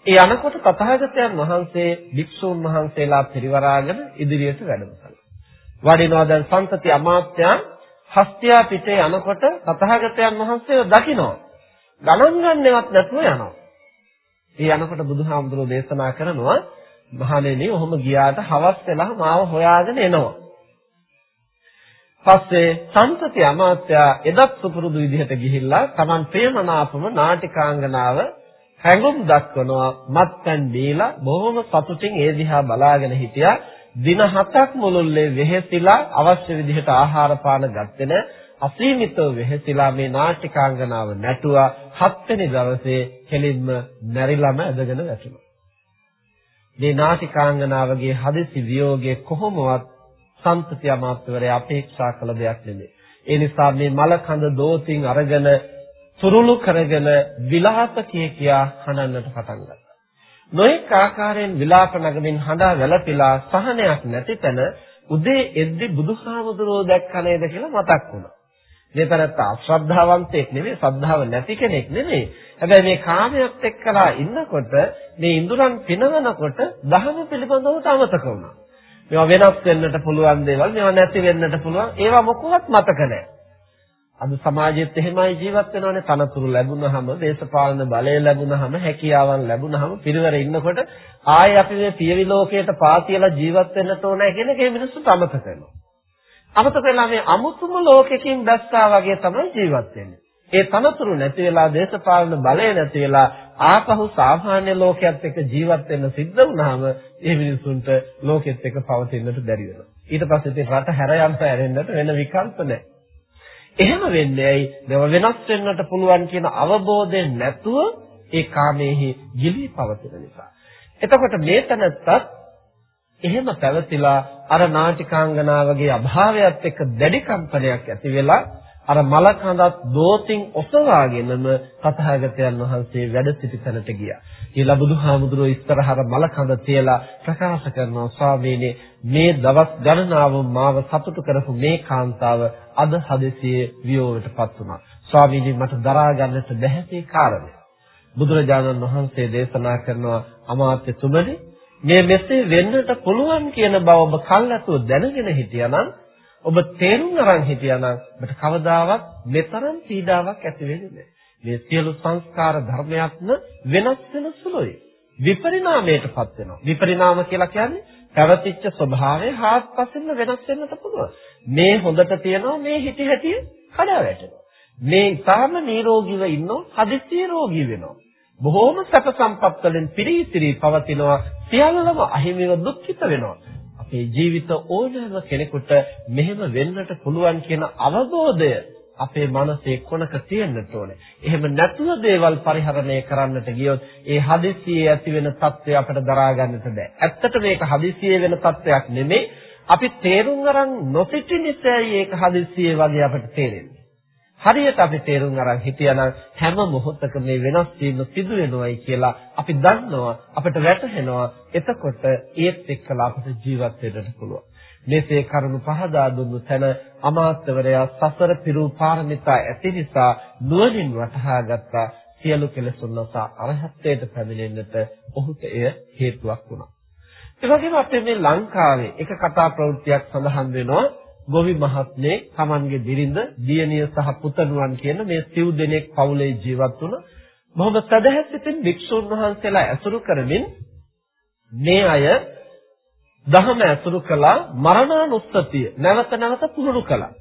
ඒ යනකොට තථාගතයන් වහන්සේ භික්ෂූන් වහන්සේලා පිරිවරාගෙන ඉදිරියට වැඩම කළා. වඩිනවා දැන් සම්පති අමාත්‍යයන් හස්තියා පිටේ යනකොට තථාගතයන් වහන්සේව දකිනවා. ගණන් ගන්නවත් නැතුව යනවා. ඒ යනකොට බුදුහාමුදුරෝ දේශනා කරනවා මහණෙනි ඔහොම ගියාට හවස් වෙලා මාව හොයාගෙන එනවා. පස්සේ සම්පති අමාත්‍යා එදත් සුපුරුදු විදිහට ගිහිල්ලා Taman ප්‍රේමනාපම නාටිකාංගනාව හැඟුම් දක්වනවා මත්පැන් දීලා බොහොම සතුටින් ඒ දිහා බලාගෙන හිටියා. දින හතක් මුළුල්ලේ වෙහෙසිලා අවශ්‍ය විදිහට ආහාර පාන ගත්තේ නැ අසීමිතව වෙහෙසිලා මේ නාටිකාංගනාව නැටුවා. හත්වෙනි දවසේ කෙලින්ම නැරිලම ඇදගෙන වැටුණා. මේ නාටිකාංගනාවගේ හදිසි වියෝගය කොහොමවත් සම්පති අමාත්‍යවරයා අපේක්ෂා කළ දෙයක් නෙමෙයි. ඒ නිසා මේ මලකඳ දෝතින් අරගෙන තුරුළු කරගෙන විලාප කිය කියා හඬන්නට පටන් ගත්තා. නොඑක ආකාරයෙන් විලාප නගමින් හඬා වැළපිලා සහනයක් නැති තැන උදේ එද්දි බුදුහාමුදුරුවෝ දැක්ක නේද කියලා මතක් වුණා. මේ තරත් අශ්‍රද්ධාවන්තයෙක් නෙමෙයි, ශ්‍රද්ධාව නැති කෙනෙක් නෙමෙයි. හැබැයි මේ කාමයක් එක්කලා ඉන්නකොට මේ ඉඳුරන් පිනවනකොට ධර්ම පිළිබඳව අමතක වුණා. මේවා වෙනස් වෙන්නට පුළුවන් දේවල්, මේවා නැති වෙන්නට පුළුවන්. ඒවා මොකවත් මතක නැහැ. අද සමාජෙත් එහෙමයි ජීවත් වෙනවනේ තනතුරු ලැබුණාම දේශපාලන බලය ලැබුණාම හැකියාවන් ලැබුණාම පිරිවර ඉන්නකොට ආයේ අපි මේ පියවි ලෝකයට පාතියලා ජීවත් වෙන්නට ඕනේ කියන එක මිනිස්සුන්ට අමතක කරනවා. අමතක වෙලා මේ අමුතුම ලෝකෙකින් දැස්සා වගේ තමයි ජීවත් වෙන්නේ. ඒ තනතුරු නැති වෙලා දේශපාලන බලය නැති වෙලා ආපහු සාමාන්‍ය ලෝකයක් එක්ක ජීවත් වෙන්න සිද්ධ වුණාම මේ මිනිසුන්ට ලෝකෙත් එක්ක පවතින්නට බැරි වෙනවා. ඊට පස්සේ ඉතින් රට හැර යන්න ඇරෙන්නට වෙන විකල්ප නැහැ. එහෙම වෙන්නේ ඇයි? මේව වෙනස් වෙන්නට පුළුවන් කියන අවබෝධය නැතුව ඒ කාමයේහි ගිලී පවතින නිසා. එතකොට මේ තනත්තත් එහෙම පැවතිලා අර නාටිකාංගනාවගේ අභාවයත් එක්ක දැඩි කම්පනයක් ඇති වෙලා අර මල කඳත් දෝතින් ඔසවාගෙනම තථාගතයන් වහන්සේ වැඩ සිටි තැනට ගියා. ඊළඟ බුදුහාමුදුරුවෝ ඉස්සරහට මල කඳ තියලා ප්‍රකාශ කරනවා ස්වාමීනි මේ දවස් ගණනාව මාව සතුටු කරපු මේ කාන්තාව අද හදිසියේ වියෝවටපත් වුණා. ස්වාමීනි මට දරා ගන්නට බැහැ කාරණය. බුදුරජාණන් වහන්සේ දේශනා කරනවා අමාත්‍යතුමනි මේ මෙසේ වෙන්නට පුළුවන් කියන බව ඔබ කල්ැතුව දැනගෙන හිටියානම් ඔබ තේරුම් අරන් හිටියානම් ඔබට කවදාවත් මෙතරම් පීඩාවක් ඇති වෙන්නේ නැහැ. මේ සියලු සංස්කාර ධර්මයක්ම වෙනස් වෙන සුළුයි. විපරිණාමයටපත් වෙනවා. විපරිණාම කියලා කියන්නේ පැවතිච්ච ස්වභාවය හාත්පසින්ම වෙනස් වෙන්නත් පුළුවන්. මේ හොඳට තියනවා මේ හිටි හැටි කඩා වැටෙනවා. මේ ඊටාම නිරෝගීව ඉන්නෝ හදිස්සිය රෝගී වෙනවා. බොහෝම සැප සම්පත් වලින් පිරිසිරි පවතිනවා සියල්ලම අහිමිව දුක්ඛිත වෙනවා. අපේ ජීවිත ඕනෑම කෙනෙකුට මෙහෙම වෙන්නට පුළුවන් කියන අවබෝධය අපේ මනසේ කොනක තියෙන්නට ඕනේ. එහෙම නැතුව දේවල් පරිහරණය කරන්නට ගියොත් ඒ හදිසියේ ඇති වෙන తත්වය අපිට දරා ගන්නට බෑ. ඇත්තට මේක හදිසියේ වෙන తත්වයක් නෙමෙයි. අපි තේරුම් අරන් නොසිටි නිසායි ඒක හදිසියේ වගේ අපිට තේරෙන්නේ. හරියට අපි තේරුම් අරන් හිටියානම් හැම මොහොතකම මේ වෙනස් වීම සිදු වෙනවයි කියලා අපි දන්නවා අපිට වැටහෙනවා. එතකොට ඒත් එක්කලා අපිට ජීවත් වෙන්නට පුළුවන්. මේසේ කරුණු පහදා දුන්නු තැන අමාත්‍යවරයා සසර පිරූ පාරමිතා ඇති නිසා නුවණින් වටහා ගත්තා. සියලු කෙලෙසුන් නැසා අරහත්ත්වයට පැමිණෙන්නට ඔහුට එය හේතුවක් වුණා. ඒ වගේම අපේ මේ ලංකාවේ එක කතා ප්‍රවෘත්තියක් සඳහන් වෙනවා. ගොවි මහත්මේ Tamanගේ බිරිඳ දියණිය සහ පුතණුවන් කියන මේ සිව් දෙනෙක් පවුලේ ජීවත් වුණ බොහොම සදහැසිතින් වික්ෂුන් වහන්සේලා ඇසුරු කරමින් මේ අය දහම ඇසුරු කළා මරණානුස්සතිය නැවත නැවත පුහුණු කළා.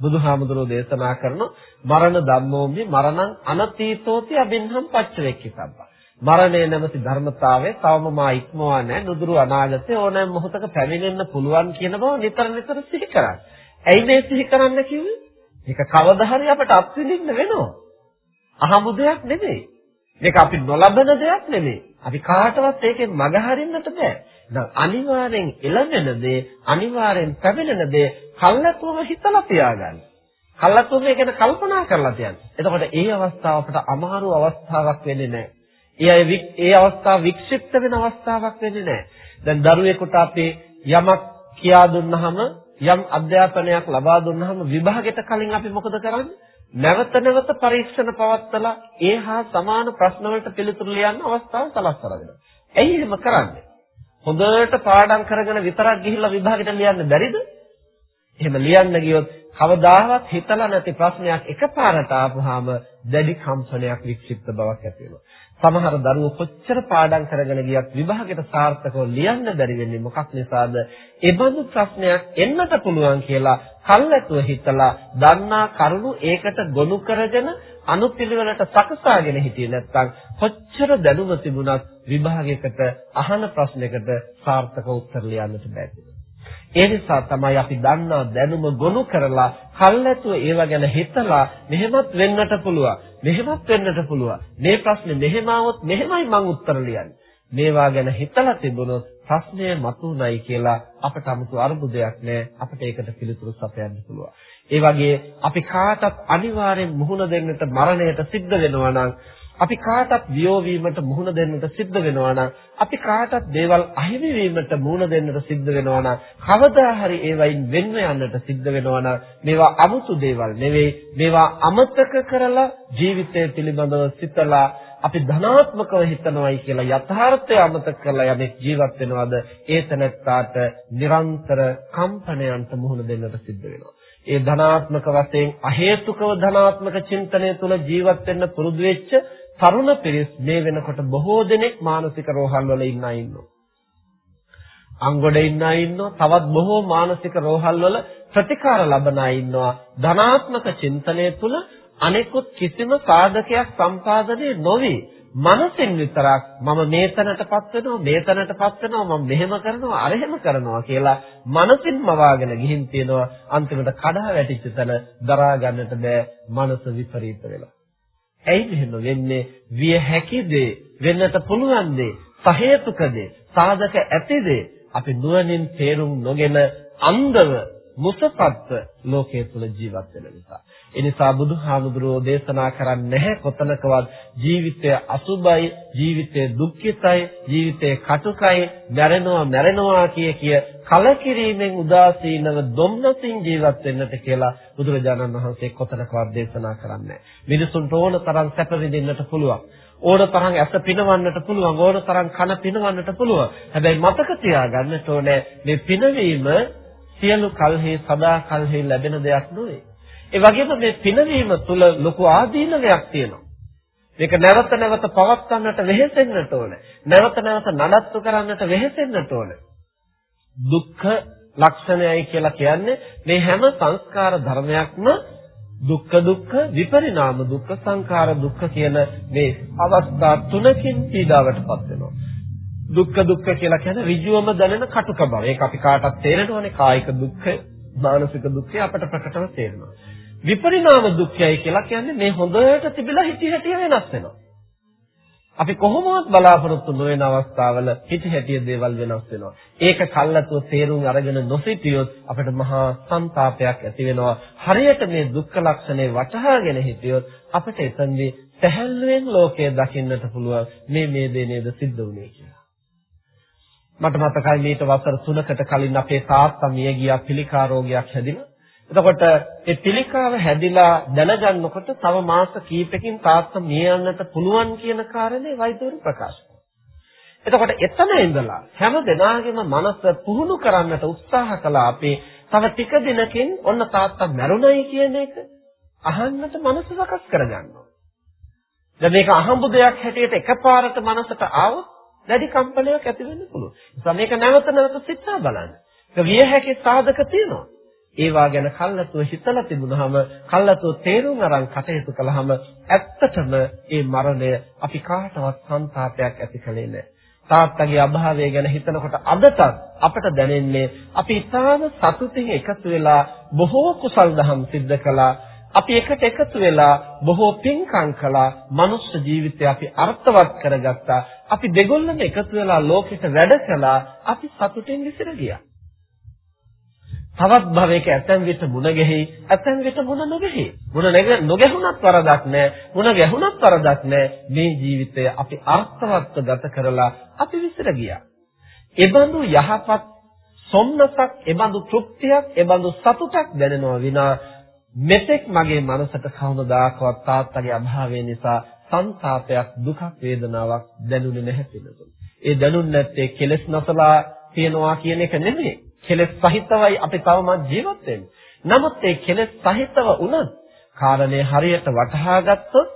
බුදුහාමුදුරෝ දේශනා කරන මරණ ධම්මෝමි මරණං අනතීතෝති අබින්හම් පච්චවේක්කිතබ්බ. මරණය නැමැති ධර්මතාවය තවම මා ඉක්මවා නැහැ නුදුරු අනාගතේ ඕනෑම මොහොතක පැමිණෙන්න පුළුවන් කියන බව නිතර නිතර සිහි කරන්න. ඇයි මේ සිහි කරන්න කිව්වේ? මේක කවදා හරි අපට අත්විඳින්න වෙනවා. අහමු දෙයක් නෙමෙයි. මේක අපි නොලබන දෙයක් නෙමෙයි. අපි කාටවත් ඒකෙන් මග හරින්නට බෑ. දැන් අනිවාර්යෙන් එළඹෙන දේ අනිවාර්යෙන් පැමිණෙන දේ කල්ලාතුම හිතලා තියාගන්න. කල්ලාතුම මේ ගැන කල්පනා කරලා තියන්න. එතකොට ඒ අවස්ථාව අපට අමාරු අවස්ථාවක් වෙන්නේ නැහැ. ඒ අය ඒ අවස්ථාව වික්ෂිප්ත වෙන අවස්ථාවක් වෙන්නේ නැහැ. දැන් දරුවෙකුට අපි යමක් කියා දුන්නාම යම් අධ්‍යාපනයක් ලබා දුන්නාම විභාගෙට කලින් අපි මොකද කරන්නේ? නැවත නැවත පරීක්ෂණ පවත්වලා ඒ හා සමාන ප්‍රශ්න වලට පිළිතුරු ලියන්න අවස්ථාව සලස්වලා දෙනවා. ඇයි එහෙම කරන්නේ? හොඳට පාඩම් කරගෙන විතරක් ගිහිල්ලා විභාගෙට ලියන්න බැරිද? එහෙම ලියන්න ගියොත් කවදාවත් හිතලා නැති ප්‍රශ්නයක් එකපාරට ආපුවාම දැඩි කම්පනයක් වික්ෂිප්ත බවක් ඇති වෙනවා. සමහර දරුවෝ කොච්චර පාඩම් කරගෙන ගියත් විභාගයට සාර්ථකව ලියන්න බැරි වෙන්නේ මොකක් නිසාද? ඒ බඳු ප්‍රශ්නයක් එන්නට පුළුවන් කියලා කල්ැතුව හිතලා දන්නා කරුණු ඒකට ගොනු කරගෙන අනුපිළිවෙලට සකසාගෙන හිටියේ නැත්නම් කොච්චර දැනුම තිබුණත් විභාගයකට අහන ප්‍රශ්නයකට සාර්ථක උත්තර ලියන්නට බැහැ. ඒ නිසා තමයි අපි දන්නා දැනුම ගොනු කරලා කල්ැතුව ඒව ගැන හිතලා මෙහෙමත් වෙන්නට පුළුවන්. මෙහෙමත් වෙන්නට පුළුවන්. මේ ප්‍රශ්නේ මෙහෙම આવොත් මෙහෙමයි මං උත්තර ලියන්නේ. මේවා ගැන හිතලා තිබුණොත් ප්‍රශ්නය මතුණයි කියලා අපට 아무තු අරුබුදයක් නැහැ. අපට ඒකට පිළිතුරු සපයන්න පුළුවන්. ඒ වගේ අපි කාටත් අනිවාර්යෙන් මුහුණ දෙන්නට මරණයට සිද්ධ වෙනවා නම් අපි කාටත් වියෝ වීමට මුහුණ දෙන්නට සිද්ධ වෙනවා නම් අපි කාටත් දේවල් අහිමි වීමට මුහුණ දෙන්නට සිද්ධ වෙනවා නම් කවදා හරි ඒවයින් වෙන්න යන්නට සිද්ධ වෙනවා නම් මේවා 아무තු දේවල් නෙවෙයි මේවා අමතක කරලා ජීවිතය පිළිබඳව සිතලා අපි ධනාත්මකව හිතනවායි කියලා යථාර්ථය අමතක කරලා යමෙක් ජීවත් වෙනවද? ඒ තැනත්තාට නිරන්තර කම්පනයන්ට මුහුණ දෙන්නට සිද්ධ වෙනවා. ඒ ධනාත්මක වශයෙන් අහේතුකව ධනාත්මක චින්තනය තුළ ජීවත් වෙන්න පුරුදු වෙච්ච තරුණ පිරිස් මේ වෙනකොට බොහෝ දෙනෙක් මානසික රෝහල් වල ඉන්න අය ඉන්නවා. අංගොඩ ඉන්න අය ඉන්නවා. තවත් බොහෝ මානසික රෝහල් වල ප්‍රතිකාර ලබන අය ඉන්නවා. ධනාත්මක චින්තනය තුළ අනෙකුත් කිසිම සාධකයක් සම්පාදනය නොවි මනසින් විතරක් මම මේ තැනටපත් වෙනවා මේ තැනටපත් වෙනවා මම මෙහෙම කරනවා අර එහෙම කරනවා කියලා මනසින් මවාගෙන ගිහින් තියෙනවා අන්තිමට කඩා වැටිච්ච තැන දරා ගන්නට බෑ මනස විපරීත වෙලා ඇයි මෙහෙම වෙන්නේ? විය හැකි දේ, වෙන්නට පුළුවන් දේ, සහේතුක දේ, සාධක ඇති දේ අපි නුවණින් තේරුම් නොගෙන අන්ධව මුසපත්ව ලෝකයේ තුල ජීවත් වෙන නිසා. ඒ නිසා බුදුහාමුදුරුවෝ දේශනා කරන්නේ නැහැ කොතනකවත් ජීවිතය අසුබයි, ජීවිතය දුක්ඛිතයි, ජීවිතය කටුකයි, මැරෙනවා මැරෙනවා කිය කිය කලකිරීමෙන් උදාසීනව දුම්නසින් ජීවත් වෙන්නට කියලා බුදුරජාණන් වහන්සේ කොතනකවත් දේශනා කරන්නේ මිනිසුන්ට ඕන තරම් සැප විඳින්නට පුළුවන්. ඕන තරම් ඇස පිනවන්නට පුළුවන් ඕන තරම් කන පිනවන්නට පුළුවන් හැබැයි මතක තියාගන්නට ඕනේ මේ පිනවීම සියලු කල්හි සදා කල්හි ලැබෙන දෙයක් නෙවෙයි ඒ වගේම මේ පිනවීම තුල ලොකු ආදීනවයක් තියෙනවා. මේක නැවත නැවත පවත්වන්නට වෙහෙසෙන්නට ඕනේ. නැවත නැවත නඩත්තු කරන්නට වෙහෙසෙන්නට ඕනේ. දුක්ඛ ලක්ෂණයයි කියලා කියන්නේ මේ හැම සංස්කාර ධර්මයක්ම දුක්ඛ දුක්ඛ විපරිණාම දුක්ඛ සංඛාර දුක්ඛ කියන මේ අවස්ථා තුනකින් පීඩාවටපත් වෙනවා. දුක්ඛ දුක්ඛ කියලා කියන්නේ ඍජුවම දැනෙන කටුක බව. ඒක අපි කාටත් තේරෙනවනේ කායික දුක්ඛ, මානසික දුක්ඛ අපට ප්‍රකටව තේරෙනවා. විපරිණාම දුක්ඛයයි කියලා කියන්නේ මේ හොඳට තිබිලා හිටි හැටි වෙනස් වෙනවා. අපි කොහොමවත් බලාපොරොත්තු නොවන අවස්ථාවල හිටි හැටි දේවල් වෙනස් වෙනවා. ඒක කල්ලාතුව තේරුම් අරගෙන නොසිටියොත් අපිට මහා සංతాපයක් ඇති වෙනවා. හරියට මේ දුක්ඛ ලක්ෂණේ වටහාගෙන හිටියොත් අපිට එතනදී සැහැල්ලුවෙන් ලෝකය දකින්නට පුළුවන් මේ මේ දේ නේද සිද්ධ වුනේ කියලා. මට මතකයි මේට වසර 3කට කලින් අපේ තාත්තා මිය ගියා පිළිකා රෝගයක් හැදිලා. එතකොට ඒ පිළිකාව හැදිලා දැනගන්නකොට තව මාස කිහිපකින් තාත්තා මිය යන්නට පුළුවන් කියන කාරණේ වෛද්‍යවරු ප්‍රකාශ එතකොට එතන ඉඳලා හැම දෙනාගේම මනස පුහුණු කරන්නට උත්සාහ කළා අපේ තව ටික දිනකින් ඔන්න තාත්තා මැරුණයි කියන එක අහන්නට මනස සකස් කරගන්නවා. දැන් මේක අහඹු දෙයක් හැටියට එකපාරට මනසට ආවොත් දැඩි කම්පනයක් ඇති වෙන්න පුළුවන්. ඒ මේක නැවත නැවත සිතා බලන්න. ඒක විය හැකි සාධක තියෙනවා. ඒවා ගැන කල්ලාතුව හිතලා තිබුණාම කල්ලාතුව තේරුම් අරන් කටයුතු කළාම ඇත්තටම මේ මරණය අපි කාටවත් සංతాපයක් ඇති කලේ නැහැ. තාත්තගේ අභාවය ගැන හිතනකොට අදටත් අපට දැනෙන්නේ අපි ඉතාම සතුටින් එකතු වෙලා බොහෝ කුසල් දහම් සිද්ධ කළා. අපි එකට එකතු වෙලා බොහෝ පින්කම් කළා. මනුස්ස ජීවිතය අපි අර්ථවත් කරගත්තා. අපි දෙගොල්ලම එකතු වෙලා ලෝකෙට වැඩ කළා. අපි සතුටින් විසිර ගියා. තවත් භවයක ඇතැම් විට මුණ ගැහි ඇතැම් විට මුණ නොගැහි මුණ නොගැහුණත් වරදක් නැහැ මුණ ගැහුණත් වරදක් නැහැ මේ ජීවිතය අපි අර්ථවත්ව ගත කරලා අපි විසිර ගියා එබඳු යහපත් සොම්නසක් එබඳු තෘප්තියක් එබඳු සතුටක් දැනෙනවා විනා මෙතෙක් මගේ මනසට කවමදාකවත් තාත්තගේ අභාවය නිසා සංతాපයක් දුකක් වේදනාවක් දැනුනේ නැහැ පිළිතුරු. ඒ දැනුන්නේ නැත්තේ කෙලෙස් නැසලා තියනවා කියන එක නෙමෙයි. කෙලෙස් සහිතවයි අපි තවමත් ජීවත් වෙන්නේ. නමුත් ඒ කෙලෙස් සහිතව උනත් කාරණේ හරියට වටහා ගත්තොත්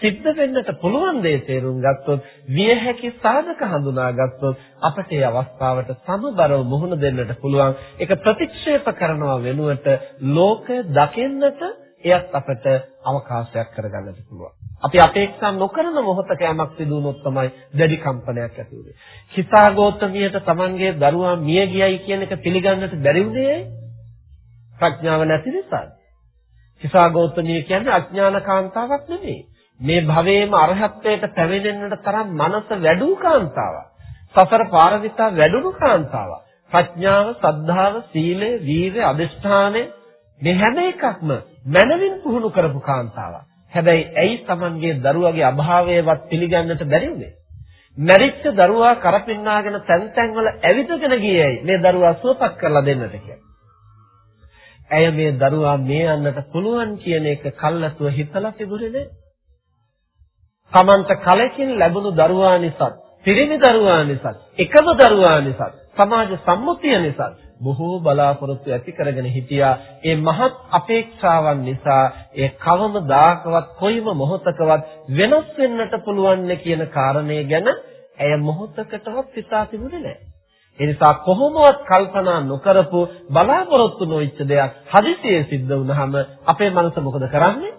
සිද්ධ වෙන්නට පුළුවන් දේ තේරුම් ගත්තොත් විය හැකි සාධක හඳුනා ගත්තොත් අපට ඒ අවස්ථාවට සමබරව මුහුණ දෙන්නට පුළුවන් ඒක ප්‍රතික්ෂේප කරනවා වෙනුවට ලෝකය දකින්නට එයත් අපට අවකාශයක් කරගන්නට පුළුවන් අපි අපේක්ෂා නොකරන මොහොතක යමක් සිදු වුණොත් තමයි දැඩි කම්පනයක් ඇති වෙන්නේ. කිසాగෞතමියට තමන්ගේ දරුවා මිය ගියයි කියන එක පිළිගන්නට බැරි වුණේ ප්‍රඥාව නැති නිසා. කිසాగෞතමිය කියන්නේ අඥාන කාන්තාවක් නෙමෙයි. මේ භවයේම අරහත්ත්වයට පැමිණෙන්නට තරම් මනස වැඩූ කාන්තාවක්. සසර පාරමිතා වැඩුණු කාන්තාවක්. ප්‍රඥාව, සද්ධාව, සීලය, වීර්ය, අදිෂ්ඨානය මේ හැම එකක්ම මනමින් පුහුණු කරපු කාන්තාවක්. හැබැයි ඇයි Tamanගේ දරුවගේ අභාවයවත් පිළිගන්නට බැරි වුනේ? මැරිච්ච දරුවා කරපින්නාගෙන තැන් තැන් වල ඇවිදගෙන ගියේයි මේ දරුවා සුවපත් කරලා දෙන්නට කියලා. ඇය මේ දරුවා මේ යන්නට පුළුවන් කියන එක කල්ලාතුව හිතලා තිබුණේ නෑ. Tamanta කලකින් ලැබුණු දරුවා නිසා, පිරිමි දරුවා නිසා, එකම දරුවා නිසා, සමාජ සම්මුතිය නිසා බොහෝ බලාපොරොත්තු ඇති කරගෙන හිටියා. ඒ මහත් අපේක්ෂාවන් නිසා ඒ කවමදාකවත් කොයිම මොහොතකවත් වෙනස් වෙන්නට පුළුවන් කියන කාරණය ගැන ඇය මොහොතකටවත් සිතා තිබුණේ නැහැ. ඒ නිසා කොහොමවත් කල්පනා නොකරපු බලාපොරොත්තු නොවිච්ච දෙයක් හදිසියේ සිද්ධ වුනහම අපේ මනස මොකද කරන්නේ?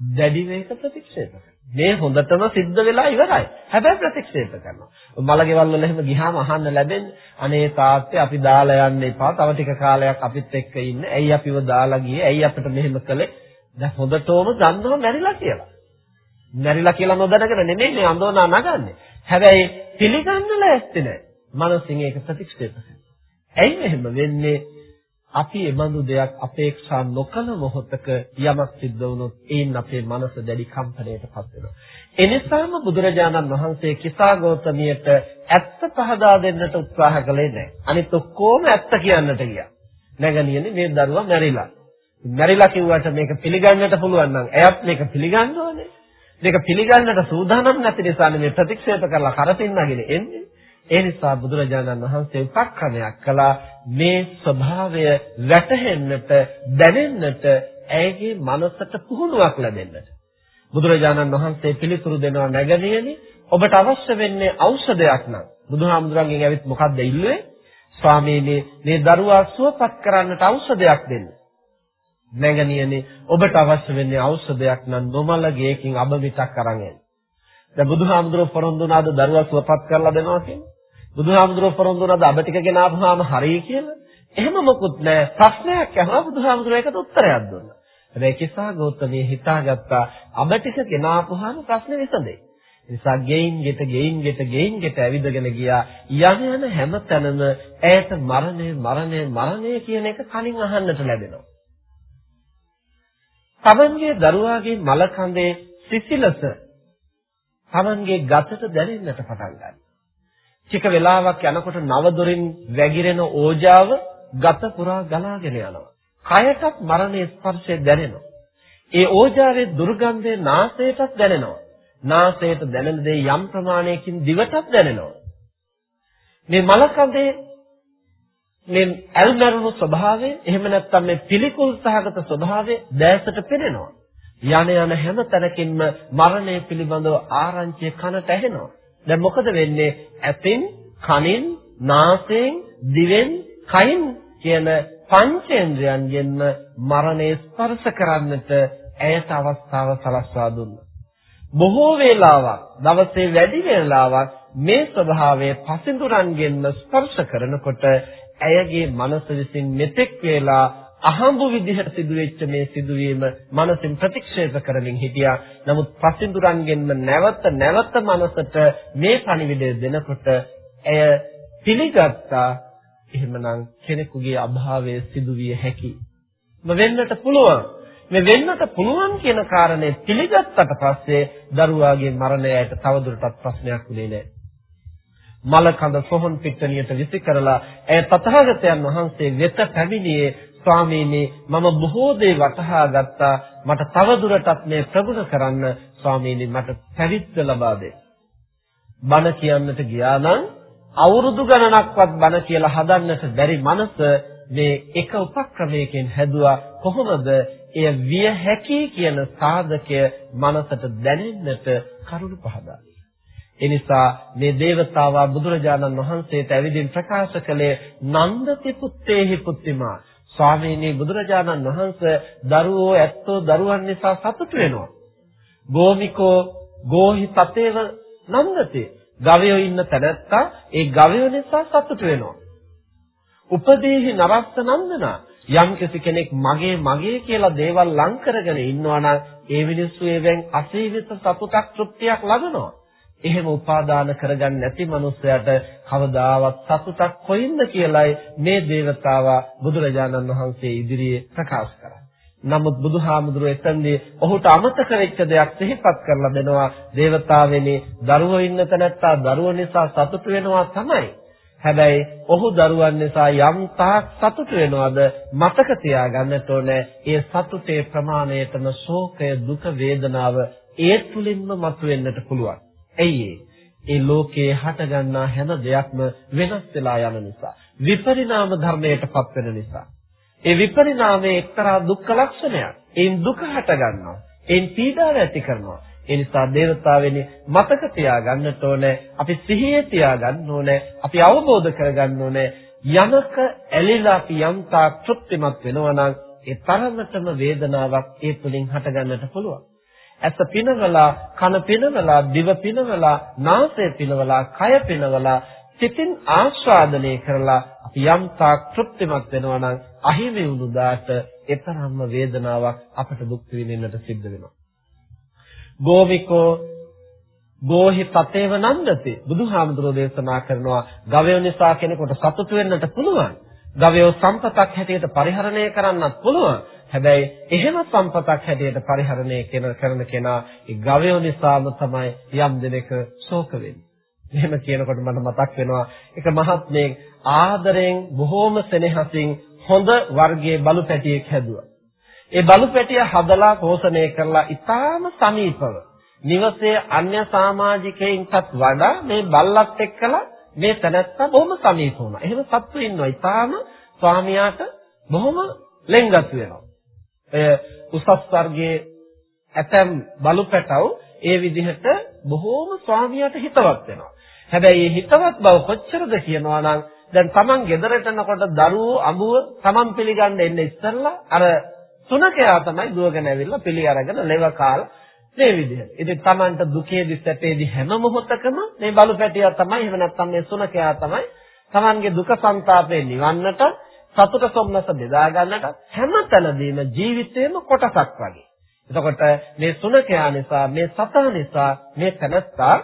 දැඩි වේක ප්‍රතික්ෂේප කරනවා. මේ හොඳටම සිද්ධ වෙලා ඉවරයි. හැබැයි ප්‍රතික්ෂේප කරනවා. මලගෙවල් වල එහෙම ගියාම අහන්න ලැබෙන්නේ අනේ තාත්තේ අපි දාලා යන්න එපා. තව ටික කාලයක් අපිත් එක්ක ඉන්න. ඇයි අපිව දාලා ගියේ? ඇයි අපිට මෙහෙම කළේ? දැන් හොඳටම දන්නවා මැරිලා කියලා. මැරිලා කියලා නොදැනගෙන නෙමෙයි මේ අඳෝනා නගන්නේ. හැබැයි පිළිගන්න ලෑස්ති නැහැ. මනසින් ඒක ප්‍රතික්ෂේප කරනවා. ඇයි මෙහෙම වෙන්නේ? අපි එබඳු දෙයක් අපේක්ෂා නොකළ මොහොතක යමක් සිද්ධ වුණොත් ඒන් අපේ මනස දැඩි කම්පනයටපත් වෙනවා. එනිසාම බුදුරජාණන් වහන්සේ කිසා ගෞතමියට ඇත්ත පහදා දෙන්නට උත්සාහ කළේ නැහැ. අනිත් ඔක්කොම ඇත්ත කියන්නට ගියා. නැගණියනේ මේ දරුවා මැරිලා. මැරිලා කිව්වට මේක පිළිගන්නට පුළුවන් නම් එයත් මේක පිළිගන්න ඕනේ. මේක පිළිගන්නට සූදානම් නැති නිසා මේ ප්‍රතික්ෂේප කරලා කරපින්නගෙන එන්නේ. ඒ නිසා බුදුරජාණන් වහන්සේ උපක්‍රමයක් කළා මේ ස්වභාවය වැටහෙන්නට දැනෙන්නට ඇයගේ මනසට පුහුණුවක් ලැබෙන්නට. බුදුරජාණන් වහන්සේ පිළිතුරු දෙනවා නැගණියනි ඔබට අවශ්‍ය වෙන්නේ ඖෂධයක් නම් බුදුහාමුදුරන්ගෙන් ඇවිත් මොකද්ද ඉල්ලුවේ? ස්වාමීනි මේ දරුවා සුවපත් කරන්නට ඖෂධයක් දෙන්න. නැගණියනි ඔබට අවශ්‍ය වෙන්නේ ඖෂධයක් නම් නොමල ගේකින් අබ මිටක් අරන් එන්න. දැන් බුදුහාමුදුරුවෝ පොරොන්දු වුණාද දරුවා සුවපත් කරලා දෙනවා කියන්නේ? බුදුහාමුදුරුවෝ පොරොන්දු වුණාද අබ ටික ගෙන ආපුවාම හරියි කියලා? එහෙම මොකුත් නැහැ. ප්‍රශ්නයක් අහලා බුදුහාමුදුරුවෝ ඒකට උත්තරයක් දුන්නා. හැබැයි කිසා ගෞතමී හිතාගත්තා අබ ටික ගෙන ආපුවාම ප්‍රශ්නේ විසඳෙයි. නිසා ගෙයින් ගෙට ගෙයින් ගෙට ගෙයින් ගෙට ඇවිදගෙන ගියා යන යන හැම තැනම ඈත මරණය මරණය මරණය කියන එක කනින් අහන්නට ලැබෙනවා. තමන්ගේ දරුවාගේ මල කඳේ සිසිලස තමන්ගේ ගතට දැනෙන්නට පටන් ගන්නවා. ටික වෙලාවක් යනකොට නව දොරින් වැగిරෙන ඕජාව ගත පුරා ගලාගෙන යනවා. කයටත් මරණයේ ස්පර්ශය දැනෙනවා. ඒ ඕජාවේ දුර්ගන්ධය නාසයටත් දැනෙනවා. නාසයට දැනෙන දේ යම් ප්‍රමාණයකින් දිවටත් දැනෙනවා. මේ මලකඳේ මේ ඇල්මරුණු ස්වභාවය එහෙම නැත්නම් මේ පිළිකුල් සහගත ස්වභාවය දැසට පෙනෙනවා. යන යන හැම තැනකින්ම මරණය පිළිබඳව ආරංචිය කනට ඇහෙනවා. දැන් මොකද වෙන්නේ? ඇතින්, කනින්, නාසයෙන්, දිවෙන්, කයින් කියන පංචේන්ද්‍රයන්ගෙන්ම මරණය ස්පර්ශ කරන්නට ඇයට අවස්ථාව සලස්වා දුන්නා. බොහෝ වේලාවක් දවසේ වැඩි වේලාවක් මේ ස්වභාවය පසින්දුරන්ගෙන්ම ස්පර්ශ කරනකොට ඇයගේ මනස විසින් මෙතෙක් වේලා අහඹු විදිහට සිදුවෙච්ච මේ සිදුවීම මනසින් ප්‍රතික්ෂේප කරමින් හිටියා. නමුත් පසින්දුරන්ගෙන්ම නැවත නැවත මනසට මේ පණිවිඩය දෙනකොට ඇය පිළිගත්තා. එහෙමනම් කෙනෙකුගේ අභාවය සිදුවිය හැකියි. වෙන්නට පුළුවන්. මේ වෙන්නට පුළුවන් කියන කාරණේ පිළිගත්තට පස්සේ දරුවාගේ මරණයට තවදුරටත් ප්‍රශ්නයක් උනේ නැහැ. මලකඳ සොහොන් පිට්ටනියට විසි කරලා ඇය තථාගතයන් වහන්සේ වෙත පැමිණියේ ස්වාමීනි මම බොහෝ දේ වටහා ගත්තා මට තවදුරටත් මේ ප්‍රගුණ කරන්න ස්වාමීනි මට පැවිද්ද ලබා දෙන්න. බණ කියන්නට ගියා නම් අවුරුදු ගණනක්වත් බණ කියලා හදන්නට බැරි මනස මේ එක උපක්‍රමයකින් හැදුවා කොහොමද එය විය හැකි කියන සාධකය මනසට දැනෙන්නට කරුණු පහදා. එනිසා මේ దేవතාවා බුදුරජාණන් වහන්සේට ඇවිදින් ප්‍රකාශ කළේ නන්දති පුත්තේහි පුත්තිමා ස්වාමීනි බුදුරජාණන් වහන්සේ දරුවෝ ඇත්තෝ දරුවන් නිසා සතුටු වෙනවා. ගෝමිකෝ ගෝහි තතේව නන්දති. ගවයෝ ඉන්න තැනත්තා ඒ ගවයෝ නිසා සතුටු වෙනවා. උපදීහි නරස්ස නන්දනා යම් කෙනෙක් මගේ මගේ කියලා දේවල් ලං කරගෙන ඉන්නවා නම් ඒ මිනිස්සු ඒවෙන් අසීමිත සතුටක් තෘප්තියක් ලබනවා. එහෙම උපාදාන කරගන්නේ නැති මනුස්සයාට කවදාවත් සතුටක් කොයින්ද කියලයි මේ దేవතාවා බුදුරජාණන් වහන්සේ ඉදිරියේ ප්‍රකාශ කරන්නේ. නමුත් බුදුහාමුදුරුව එතනදී ඔහුට අමතක වෙච්ච දෙයක් සිහිපත් කරලා දෙනවා. దేవතාවෙනි දරුවෝ ඉන්න තැනත්තා දරුවෝ නිසා සතුට වෙනවා තමයි. හැබැයි ඔහු දරුවන් නිසා යම් තාක් සතුට වෙනවද මතක තියාගන්නට ඕනේ. ඒ සතුටේ ප්‍රමාණයටම ශෝකය දුක වේදනාව ඒ තුලින්ම මතුවෙන්නට පුළුවන්. ඇයි ඒ ලෝකයේ හටගන්නා හැම දෙයක්ම වෙනස් වෙලා යන නිසා විපරිණාම ධර්මයටපත් වෙන නිසා ඒ විපරිණාමයේ එක්තරා දුක්ඛ ලක්ෂණයක්. ඒන් දුක හට ගන්නවා. ඒන් පීඩාව ඇති කරනවා. ඒ නිසා දේවතාවෙනි මතක තියාගන්නට ඕනේ අපි සිහියේ තියාගන්න ඕනේ අපි අවබෝධ කරගන්න ඕනේ යමක ඇලිලා අපි යම්තා තෘප්තිමත් වෙනවා නම් ඒ තරමටම වේදනාවක් ඒ තුලින් හටගන්නට පුළුවන්. ඇස පිනවලා, කන පිනවලා, දිව පිනවලා, නාසය පිනවලා, කය පිනවලා, සිතින් ආස්වාදනය කරලා අපි යම්තා තෘප්තිමත් වෙනවා නම් අහිමි වුණු දාට එතරම්ම වේදනාවක් අපට දුක් විඳින්නට සිද්ධ වෙනවා. ගෝවිකෝ ගෝහි තතේව නන්දති බුදුහාමුදුරෝ දේශනා කරනවා ගවය නිසා කෙනෙකුට සතුටු වෙන්නට පුළුවන් ගවය සම්පතක් හැටියට පරිහරණය කරන්නත් පුළුවන්. හැබැයි එහෙම සම්පතක් හැටියට පරිහරණය කරන කෙනා ඒ ගවය නිසාම තමයි යම් දෙයක ශෝක වෙන්නේ. එහෙම කියනකොට මට මතක් වෙනවා එක මහත්මයෙක් ආදරෙන් බොහෝම සෙනෙහසින් හොඳ වර්ගයේ බලු පැටියෙක් හැදුවා. ඒ බලු පැටිය හදලා පෝෂණය කරලා ඉතාම සමීපව නිවසේ අන්‍ය සමාජිකයින්ටත් වඩා මේ බල්ලත් එක්කලා මේ තැනැත්තා බොහොම සමීප වුණා. එහෙම සත්තු ඉන්නවා. ඉතාම ස්වාමියාට බොහොම ලෙන්ගත් වෙනවා. එය උසස් වර්ගයේ ඇතැම් බලු පැටව ඒ විදිහට බොහෝම ස්වාමියාට හිතවත් වෙනවා. හැබැයි මේ හිතවත් බව කොච්චරද කියනවා නම් දැන් Taman ගෙදරට යනකොට දරුවෝ අඹුව Taman පිළිගන්න එන්නේ ඉස්සෙල්ලා අර තුනකයා තමයි දුවගෙන ඇවිල්ලා පිළි අරගෙන ලෙව කාලා මේ විදිහට. ඉතින් Tamanට දුකේදී සැපේදී හැම මොහොතකම මේ බලු පැටියා තමයි එහෙම නැත්නම් මේ සුනකයා තමයි Tamanගේ දුක සංతాපේ නිවන්නට සතුට සොම්නස බෙදා ගන්නට හැම තැනදීම ජීවිතේම කොටසක් වගේ. එතකොට මේ සුනකයා නිසා මේ සතා නිසා මේ තනත්තා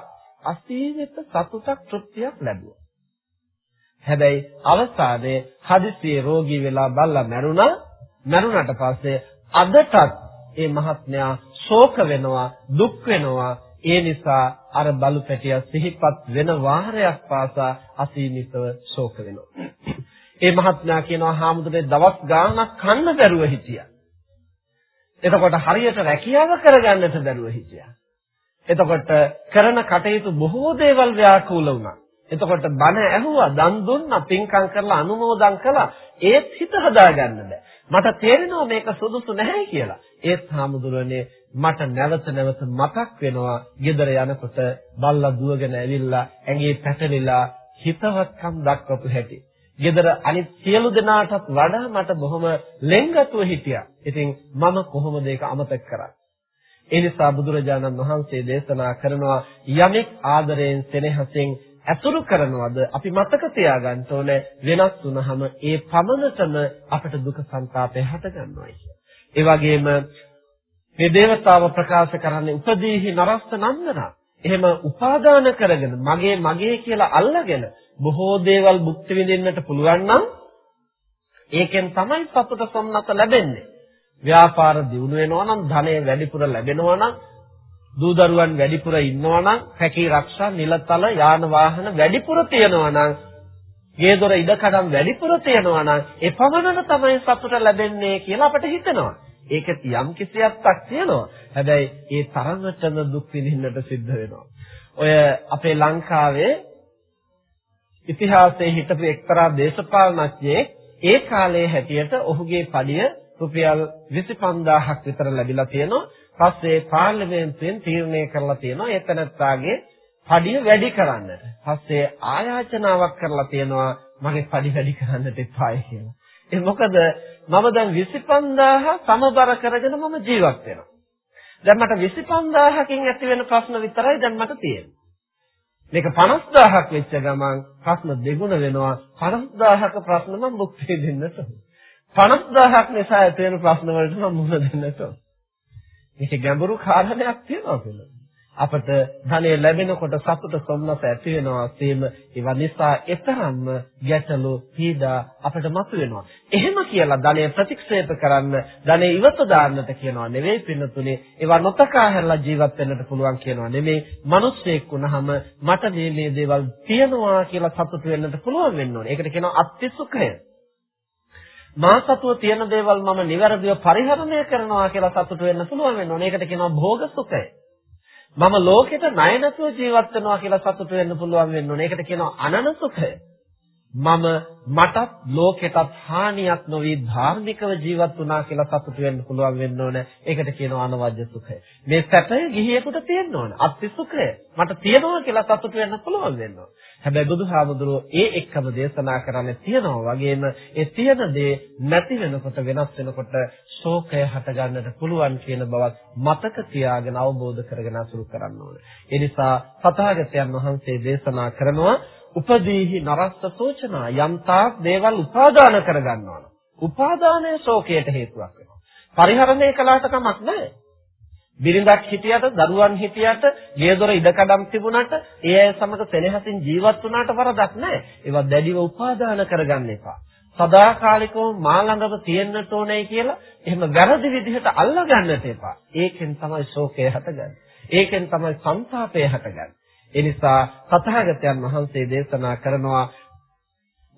අසීමිත සතුටක් තෘප්තියක් ලැබුවා. හැබැයි අවසානයේ හදිසියේ රෝගී වෙලා බල්ලා මැරුණා මරුණට පස්සේ අදටත් මේ මහත්මයා ශෝක වෙනවා දුක් වෙනවා ඒ නිසා අර බලු පැටිය සිහිපත් වෙන වාරයක් පාසා අසීමිතව ශෝක වෙනවා. ඒ මහත්මයා කියනවා හාමුදුරේ දවස් ගාණක් කන්න බැරුව හිටියා. එතකොට හරියට රැකියාව කරගන්නට බැරුව හිටියා. එතකොට කරන කටයුතු බොහෝ දේවල් ව්‍යාකූල වුණා. එතකොට බණ ඇහුවා, දන් දුන්නා, පින්කම් කරලා අනුමෝදන් කළා. ඒත් හිත හදාගන්න බෑ. මට තේරෙනවා මේක සුදුසු නැහැ කියලා. ඒත් හාමුදුරනේ මට නැවත නැවත මතක් වෙනවා ගෙදර යනකොට බල්ලා දුවගෙන ඇවිල්ලා ඇඟේ පැටලිලා හිතවත්කම් දක්වපු හැටි. ගෙදර අනිත් සියලු දෙනාටත් වඩා මට බොහොම ලෙන්ගතුව හිටියා. ඉතින් මම කොහොමද ඒක අමතක කරන්නේ? ඒ නිසා බුදුරජාණන් වහන්සේ දේශනා කරනවා යමෙක් ආදරයෙන් සෙනෙහසෙන් ඇතුළු කරනවද අපි මතක තියාගන්න ඕනේ වෙනස් වුනහම ඒ පමණටම අපට දුක සංతాපය හට ගන්නවා ඒ වගේම මේ దేవතාව ප්‍රකාශ කරන්නේ උපදීහි නරස්ස නන්දනා එහෙම උපාදාන කරගෙන මගේ මගේ කියලා අල්ලගෙන බොහෝ දේවල් භුක්ති විඳින්නට පුළුවන් නම් ඒකෙන් තමයි සතුට සම්මත ලැබෙන්නේ. ව්‍යාපාර දියුණු වෙනවා නම් ධනය වැඩිපුර ලැබෙනවා නම් දූ දරුවන් වැඩිපුර ඉන්නවා නම් රැකී ආරක්ෂා නිලතල යාන වාහන වැඩිපුර තියෙනවා නම් ගේ දොර ඉඩකඩම් වැඩිපුර තියෙනවා නම් ඒ පමණම තමයි සතුට ලැබෙන්නේ කියලා අපිට හිතෙනවා. ඒකත් යම් කිසියක්ක් තියෙනවා. හැබැයි ඒ තරමටම දුක් විඳින්නට සිද්ධ වෙනවා. ඔය අපේ ලංකාවේ ඉතිහාසයේ හිටපු එක්තරා දේශපාලනඥයෙක් ඒ කාලයේ හැටියට ඔහුගේ පඩිය රුපියල් 25000ක් විතර ලැබිලා තියෙනවා. පස්සේ පාර්ලිමේන්තුවෙන් තීරණය කරලා තියෙනවා ඒ තැනත්තාගේ පඩිය වැඩි කරන්නට. පස්සේ ආයාචනාවක් කරලා තියෙනවා මගේ පඩි වැඩි කරන්නට එපායි කියලා. ඒ මොකද මම දැන් 25000 සමබර කරගෙන මම ජීවත් වෙනවා. දැන් මට 25000කින් ඇති වෙන ප්‍රශ්න විතරයි දැන් මට තියෙන්නේ. මේක 50000ක් වෙච්ච ගමන් ප්‍රශ්න දෙගුණ වෙනවා 50000ක ප්‍රශ්න මම මුක්තිය දෙන්නට 50000ක් නිසා ඇති වෙන ප්‍රශ්න වලට මම මුහුණ දෙන්නට මේක ගැඹුරු කාරණයක් තියෙනවා කියලා. අපට ධනය ලැබෙනකොට සතුට සොම්නස ඇති වෙනවා සීම ඒවා නිසා එතරම්ම ගැටලු පීඩා අපට මතුවෙනවා. එහෙම කියලා ධනය ප්‍රතික්ෂේප කරන්න ධනය ඉවත දාන්නට කියනවා නෙවෙයි පින්නතුනේ ඒවා නොතකා හැරලා ජීවත් වෙන්නට පුළුවන් කියනවා නෙමෙයි මිනිස්සෙක් වුණාම මට මේ මේ දේවල් තියෙනවා කියලා සතුට වෙන්නට පුළුවන් වෙන්න ඕනේ. ඒකට කියනවා අත්‍ය සුඛය. මා සතුව තියෙන දේවල් මම નિවැරදිව පරිහරණය කරනවා කියලා සතුට වෙන්න පුළුවන් වෙන්න ඕනේ. ඒකට කියනවා භෝග සුඛය. මම ලෝකෙට ණය නැතුව ජීවත් වෙනවා කියලා සතුට වෙන්න පුළුවන් වෙන්න ඕනේ. ඒකට කියනවා අනන සුඛය. මම මටත් ලෝකෙටත් හානියක් නොවි ධාර්මිකව ජීවත් වුණා කියලා සතුට වෙන්න පුළුවන් වෙන්න ඕනේ. ඒකට කියනවා අනවජ්‍ය සුඛය. මේ සැපය ගිහියෙකුට තියෙන්න ඕනේ. අත්‍ය සුඛය. මට තියෙනවා කියලා සතුට වෙන්න පුළුවන් වෙන්න ඕනේ. හැබැයි බුදුහාමුදුරුවෝ ඒ එක්කම දේශනා කරන්නේ තියනවා වගේම ඒ තියෙන දේ නැති වෙනකොට වෙනස් වෙනකොට ශෝකය හටගන්නට පුළුවන් කියන බවත් මතක තියාගෙන අවබෝධ කරගෙන අසුරු කරන්න ඕනේ. ඒ නිසා සතහාගතයන් වහන්සේ දේශනා කරනවා උපදීහි නරස්ස සෝචනා යම්තාක් දේවල් උපාදාන කරගන්නවා. උපාදානය ශෝකයට හේතුවක් වෙනවා. පරිහරණය කළාට කමක් නැහැ. බිරිඳක් හිටියට, දරුවන් හිටියට, ගෙදර ඉඩකඩම් තිබුණාට, ඒ අය සමග සෙනෙහසින් ජීවත් වුණාට වරදක් නැහැ. ඒවා දැඩිව උපාදාන කරගන්න එපා. සදාකාලිකව මා ළඟම තියෙන්නට ඕනේ කියලා එහෙම වැරදි විදිහට අල්ලගන්නට එපා. ඒකෙන් තමයි ශෝකය හටගන්නේ. ඒකෙන් තමයි සංతాපය හටගන්නේ. ඒ නිසා තථාගතයන් වහන්සේ දේශනා කරනවා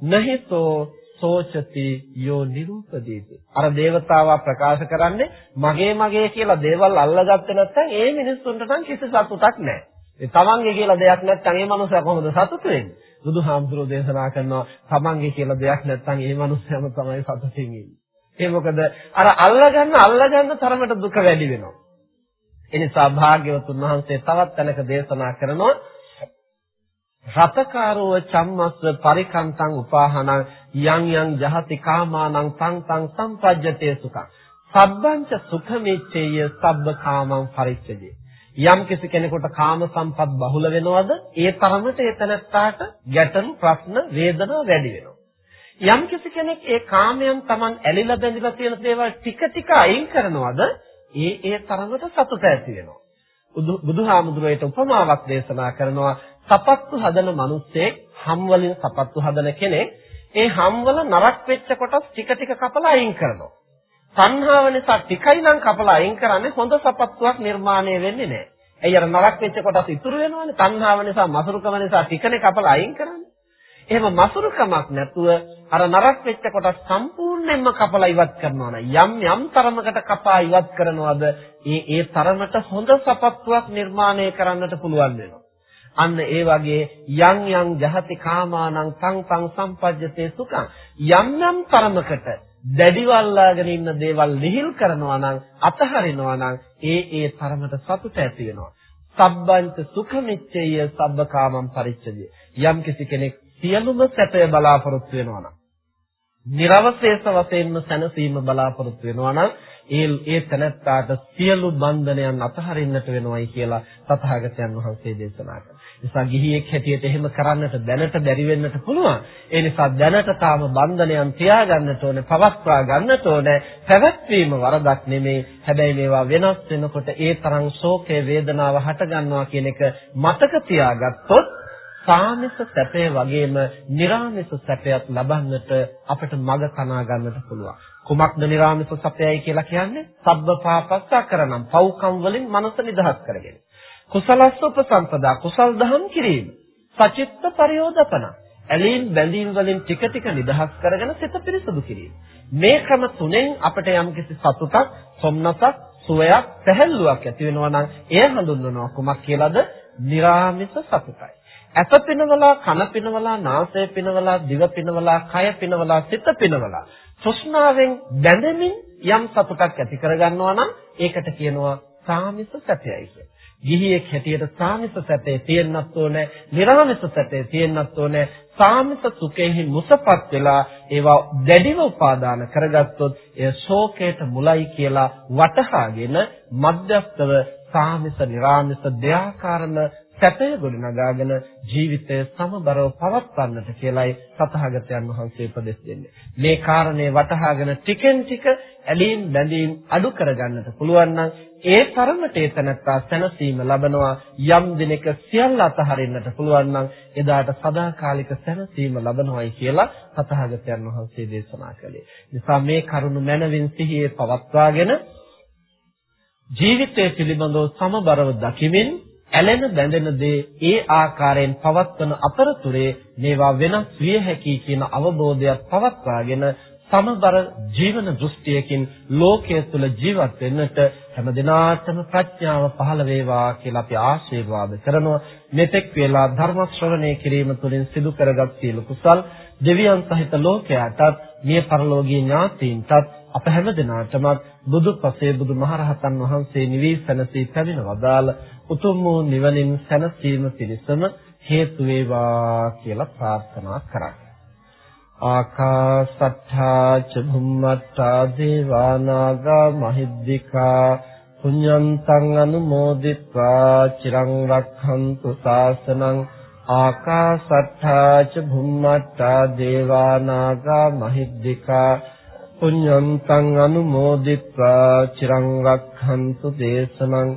නහිතෝ සෝචති යෝ නිරූපදීති. අර దేవතාවා ප්‍රකාශ කරන්නේ මගේ මගේ කියලා දේවල් අල්ලගත්තේ නැත්නම් ඒ මිනිස්සුන්ට නම් කිසි සතුටක් නැහැ. ඒ තමන්ගේ කියලා දෙයක් නැත්නම් ඒ මනුස්සයා කොහොමද සතුටු වෙන්නේ? බුදුහාමුදුරෝ දේශනා කරනවා තමන්ගේ කියලා දෙයක් නැත්නම් ඒ මනුස්සයාම තමයි සතුටින් ඉන්නේ. ඒ මොකද අර අල්ලගන්න අල්ලගන්න තරමට දුක වැඩි වෙනවා. ඒ නිසා භාග්‍යවතුන් වහන්සේ තවත් තැනක දේශනා කරනවා රතකාරෝ චම්මස්ස පරිකන්තං උපාහනං යං යං ජහති කාමානං තං තං සම්පජ්ජතේ සුඛං. සබ්බංච සුඛමිච්ඡේය සබ්බ කාමං පරිච්ඡජේ යම් කිසි කෙනෙකුට කාම සම්පත් බහුල වෙනවද ඒ තරමට ඒ තැනත්තාට ගැටලු ප්‍රශ්න වේදනා වැඩි වෙනවා. යම් කිසි කෙනෙක් ඒ කාමයන් Taman ඇලිලා බැඳිලා තියෙන දේවල් ටික ටික අයින් කරනවද ඒ ඒ තරමට සතුට ඇති වෙනවා බුදුහාමුදුරේට උපමාවක් දේශනා කරනවා සපත්තු හදන මිනිස්සෙක් හම් වලින් සපත්තු හදන කෙනෙක් ඒ හම් වල නරක් වෙච්ච කොටස් ටික ටික කපලා අයින් කරනවා. සංහාව නිසා ටිකයි නම් කපලා අයින් කරන්නේ හොඳ සපත්තුවක් නිර්මාණය වෙන්නේ නැහැ. ඇයි අර නරක් වෙච්ච කොටස් ඉතුරු වෙනවනේ. සංහාව නිසා මසුරුකම නිසා ටිකනේ කපලා අයින් කරන්නේ. එහෙම මසුරුකමක් නැතුව අර නරක් වෙච්ච කොටස් සම්පූර්ණයෙන්ම කපලා ඉවත් කරනවා යම් යම් තරමකට කපා ඉවත් කරනවද ඒ ඒ තරමට හොඳ සපත්තුවක් නිර්මාණය කරන්නට පුළුවන් වෙනවා. අන්න ඒ වගේ යම් යම් ජහති කාමානං තං තං සම්පජ්ජතේ සුඛං යම් යම් තරමකට දැඩිවල්ලාගෙන ඉන්න දේවල් ලිහිල් කරනවා නම් අතහරිනවා නම් ඒ ඒ තරමට සතුට ඇති වෙනවා. සබ්බංච සුඛමිච්ඡය සබ්බකාමං පරිච්ඡදිය. යම් කිසි කෙනෙක් සියලුම සැපය බලාපොරොත්තු වෙනවා නම් නිර්වශේෂ වශයෙන්ම සැනසීම බලාපොරොත්තු වෙනවා නම් ඒ ඒ තනත්තාට සියලු බන්ධනයන් අතහරින්නට වෙනවයි කියලා තථාගතයන් වහන්සේ දේශනා කළා. නිසා ගිහියෙක් හැටියට එහෙම කරන්නට දැනට බැරි වෙන්නට පුළුවන්. ඒ නිසා දැනට තාම බන්ධනයන් තියාගන්නට ඕනේ, පවත්වා ගන්නට ඕනේ. පැවැත්වීම වරදක් නෙමේ. හැබැයි මේවා වෙනස් වෙනකොට ඒ තරම් ශෝකේ වේදනාව හට ගන්නවා කියන එක මතක තියාගත්තොත් සාමිස සැපය වගේම निराමිස සැපයත් ලබන්නට අපිට මඟ කනා ගන්නට පුළුවන්. කුමක්ද निराමිස සැපයයි කියලා කියන්නේ? සබ්බ පාපස්සා කරනම් පව්කම් වලින් මනස නිදහස් කරගෙන. කුසලස්ස උපසම්පදා කුසල් දහම් කිරීම. සචිත්ත පරියෝදපන. ඇලීම් බැඳීම් වලින් ටික ටික නිදහස් කරගෙන සිත පිරිසුදු කිරීම. මේ ක්‍රම තුනෙන් අපිට යම්කිසි සතුටක්, සොම්නසක්, සුවයක්, සැහැල්ලුවක් ඇති වෙනවා නම් එය හඳුන්වනවා කුමක් කියලාද? निराමිස සතුටයි. ඇස පිනවලා කන පිනවලා නාසය පිනවලා දිව පිනවලා කය පිනවලා සිත පිනවලා තෘෂ්ණාවෙන් බැඳෙමින් යම් සතුටක් ඇති කරගන්නවා නම් ඒකට කියනවා සාමිස සැපයයි කියලා. ගිහියෙක් හැටියට සාමිස සැපේ තියෙන්නත් ඕනේ, නිර්ාමිස සැපේ තියෙන්නත් ඕනේ. සාමිස සුඛෙහි මුසපත් වෙලා ඒවා දැඩිව උපාදාන කරගත්තොත් එය ශෝකයට මුලයි කියලා වටහාගෙන මධ්‍යස්තව සාමිස නිර්ාමිස දෙආකාරම සැපය ගොඩනගාගෙන ජීවිතය සමබරව පවත්වන්නට කියලයි සතහාගතයන් වහන්සේ උපදෙස් දෙන්නේ. මේ කාරණේ වටහාගෙන ටිකෙන් ටික ඇලීම් බැඳීම් අඩු කරගන්නට පුළුවන් නම් ඒ තරමට ඒතනත්තා සැනසීම ලබනවා යම් දිනක සියල්ල අතහරින්නට පුළුවන් නම් එදාට සදාකාලික සැනසීම ලබනවායි කියලා සතහාගතයන් වහන්සේ දේශනා කළේ. නිසා මේ කරුණ මනවින් සිහියේ පවත්වාගෙන ජීවිතය පිළිබඳව සමබරව දකිමින් ඇලෙන බැඳෙන දේ ඒ ආකාරයෙන් පවත්වන අතරතුරේ මේවා වෙනස් විය හැකි කියන අවබෝධයක් පවත්වාගෙන සමබර ජීවන දෘෂ්ටියකින් ලෝකයේ තුල ජීවත් වෙන්නට හැම දිනාටම ප්‍රඥාව පහළ වේවා කියලා අපි ආශිර්වාද කරනවා. මෙතෙක් වේලා ධර්ම ශ්‍රවණය කිරීම තුළින් සිදු කරගත් සියලු කුසල් දෙවියන් සහිත ලෝකයාටත් මිය පරලෝකීය ඥාතීන්ටත් අප හැමදෙනාටම බුදු පසේ බුදු මහරහතන් වහන්සේ නිවී සැනසී පැමිණ වදාළ උතුම් වූ නිවනින් සැනසීම පිණිසම හේතු වේවා කියලා ප්‍රාර්ථනා කරා. ආකාසත්තා ච භුම්මත්තා දේවා නාග මහිද්దికා පුඤ්ඤන්තං අනුමෝදිත්වා චිරං රක්ඛන්තු ශාසනං ආකාසත්තා ච භුම්මත්තා දේවා නාග මහිද්దికා පුඤ්ඤන්තං අනුමෝදිත්වා චිරං රක්ඛන්තු දේශනං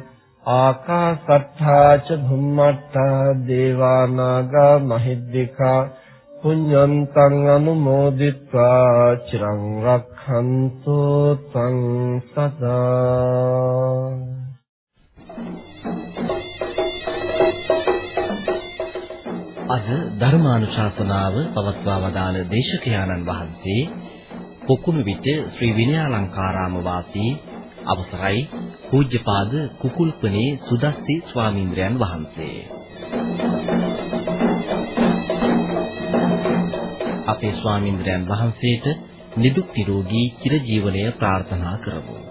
ආකාසට්ඨා ච භුම්මට්ඨා දේවා නාග මහිද්దికා පුඤ්ඤන්තං අනුමෝදිත්වා චිරං රක්ඛන්තු තං සදා අද ධර්මානුශාසනාව පවත්වා වදාළ දේශකයාණන් වහන්සේ පොකුණු විට ශ්‍රී විනයාලංකාරාම වාසී අවසරයි පූජ්‍යපාද කුකුල්පනේ සුදස්සි ස්වාමීන්ද්‍රයන් වහන්සේ. අපේ ස්වාමීන්ද්‍රයන් වහන්සේට නිදුක් නිරෝගී චිරජීවනය ප්‍රාර්ථනා කරමු.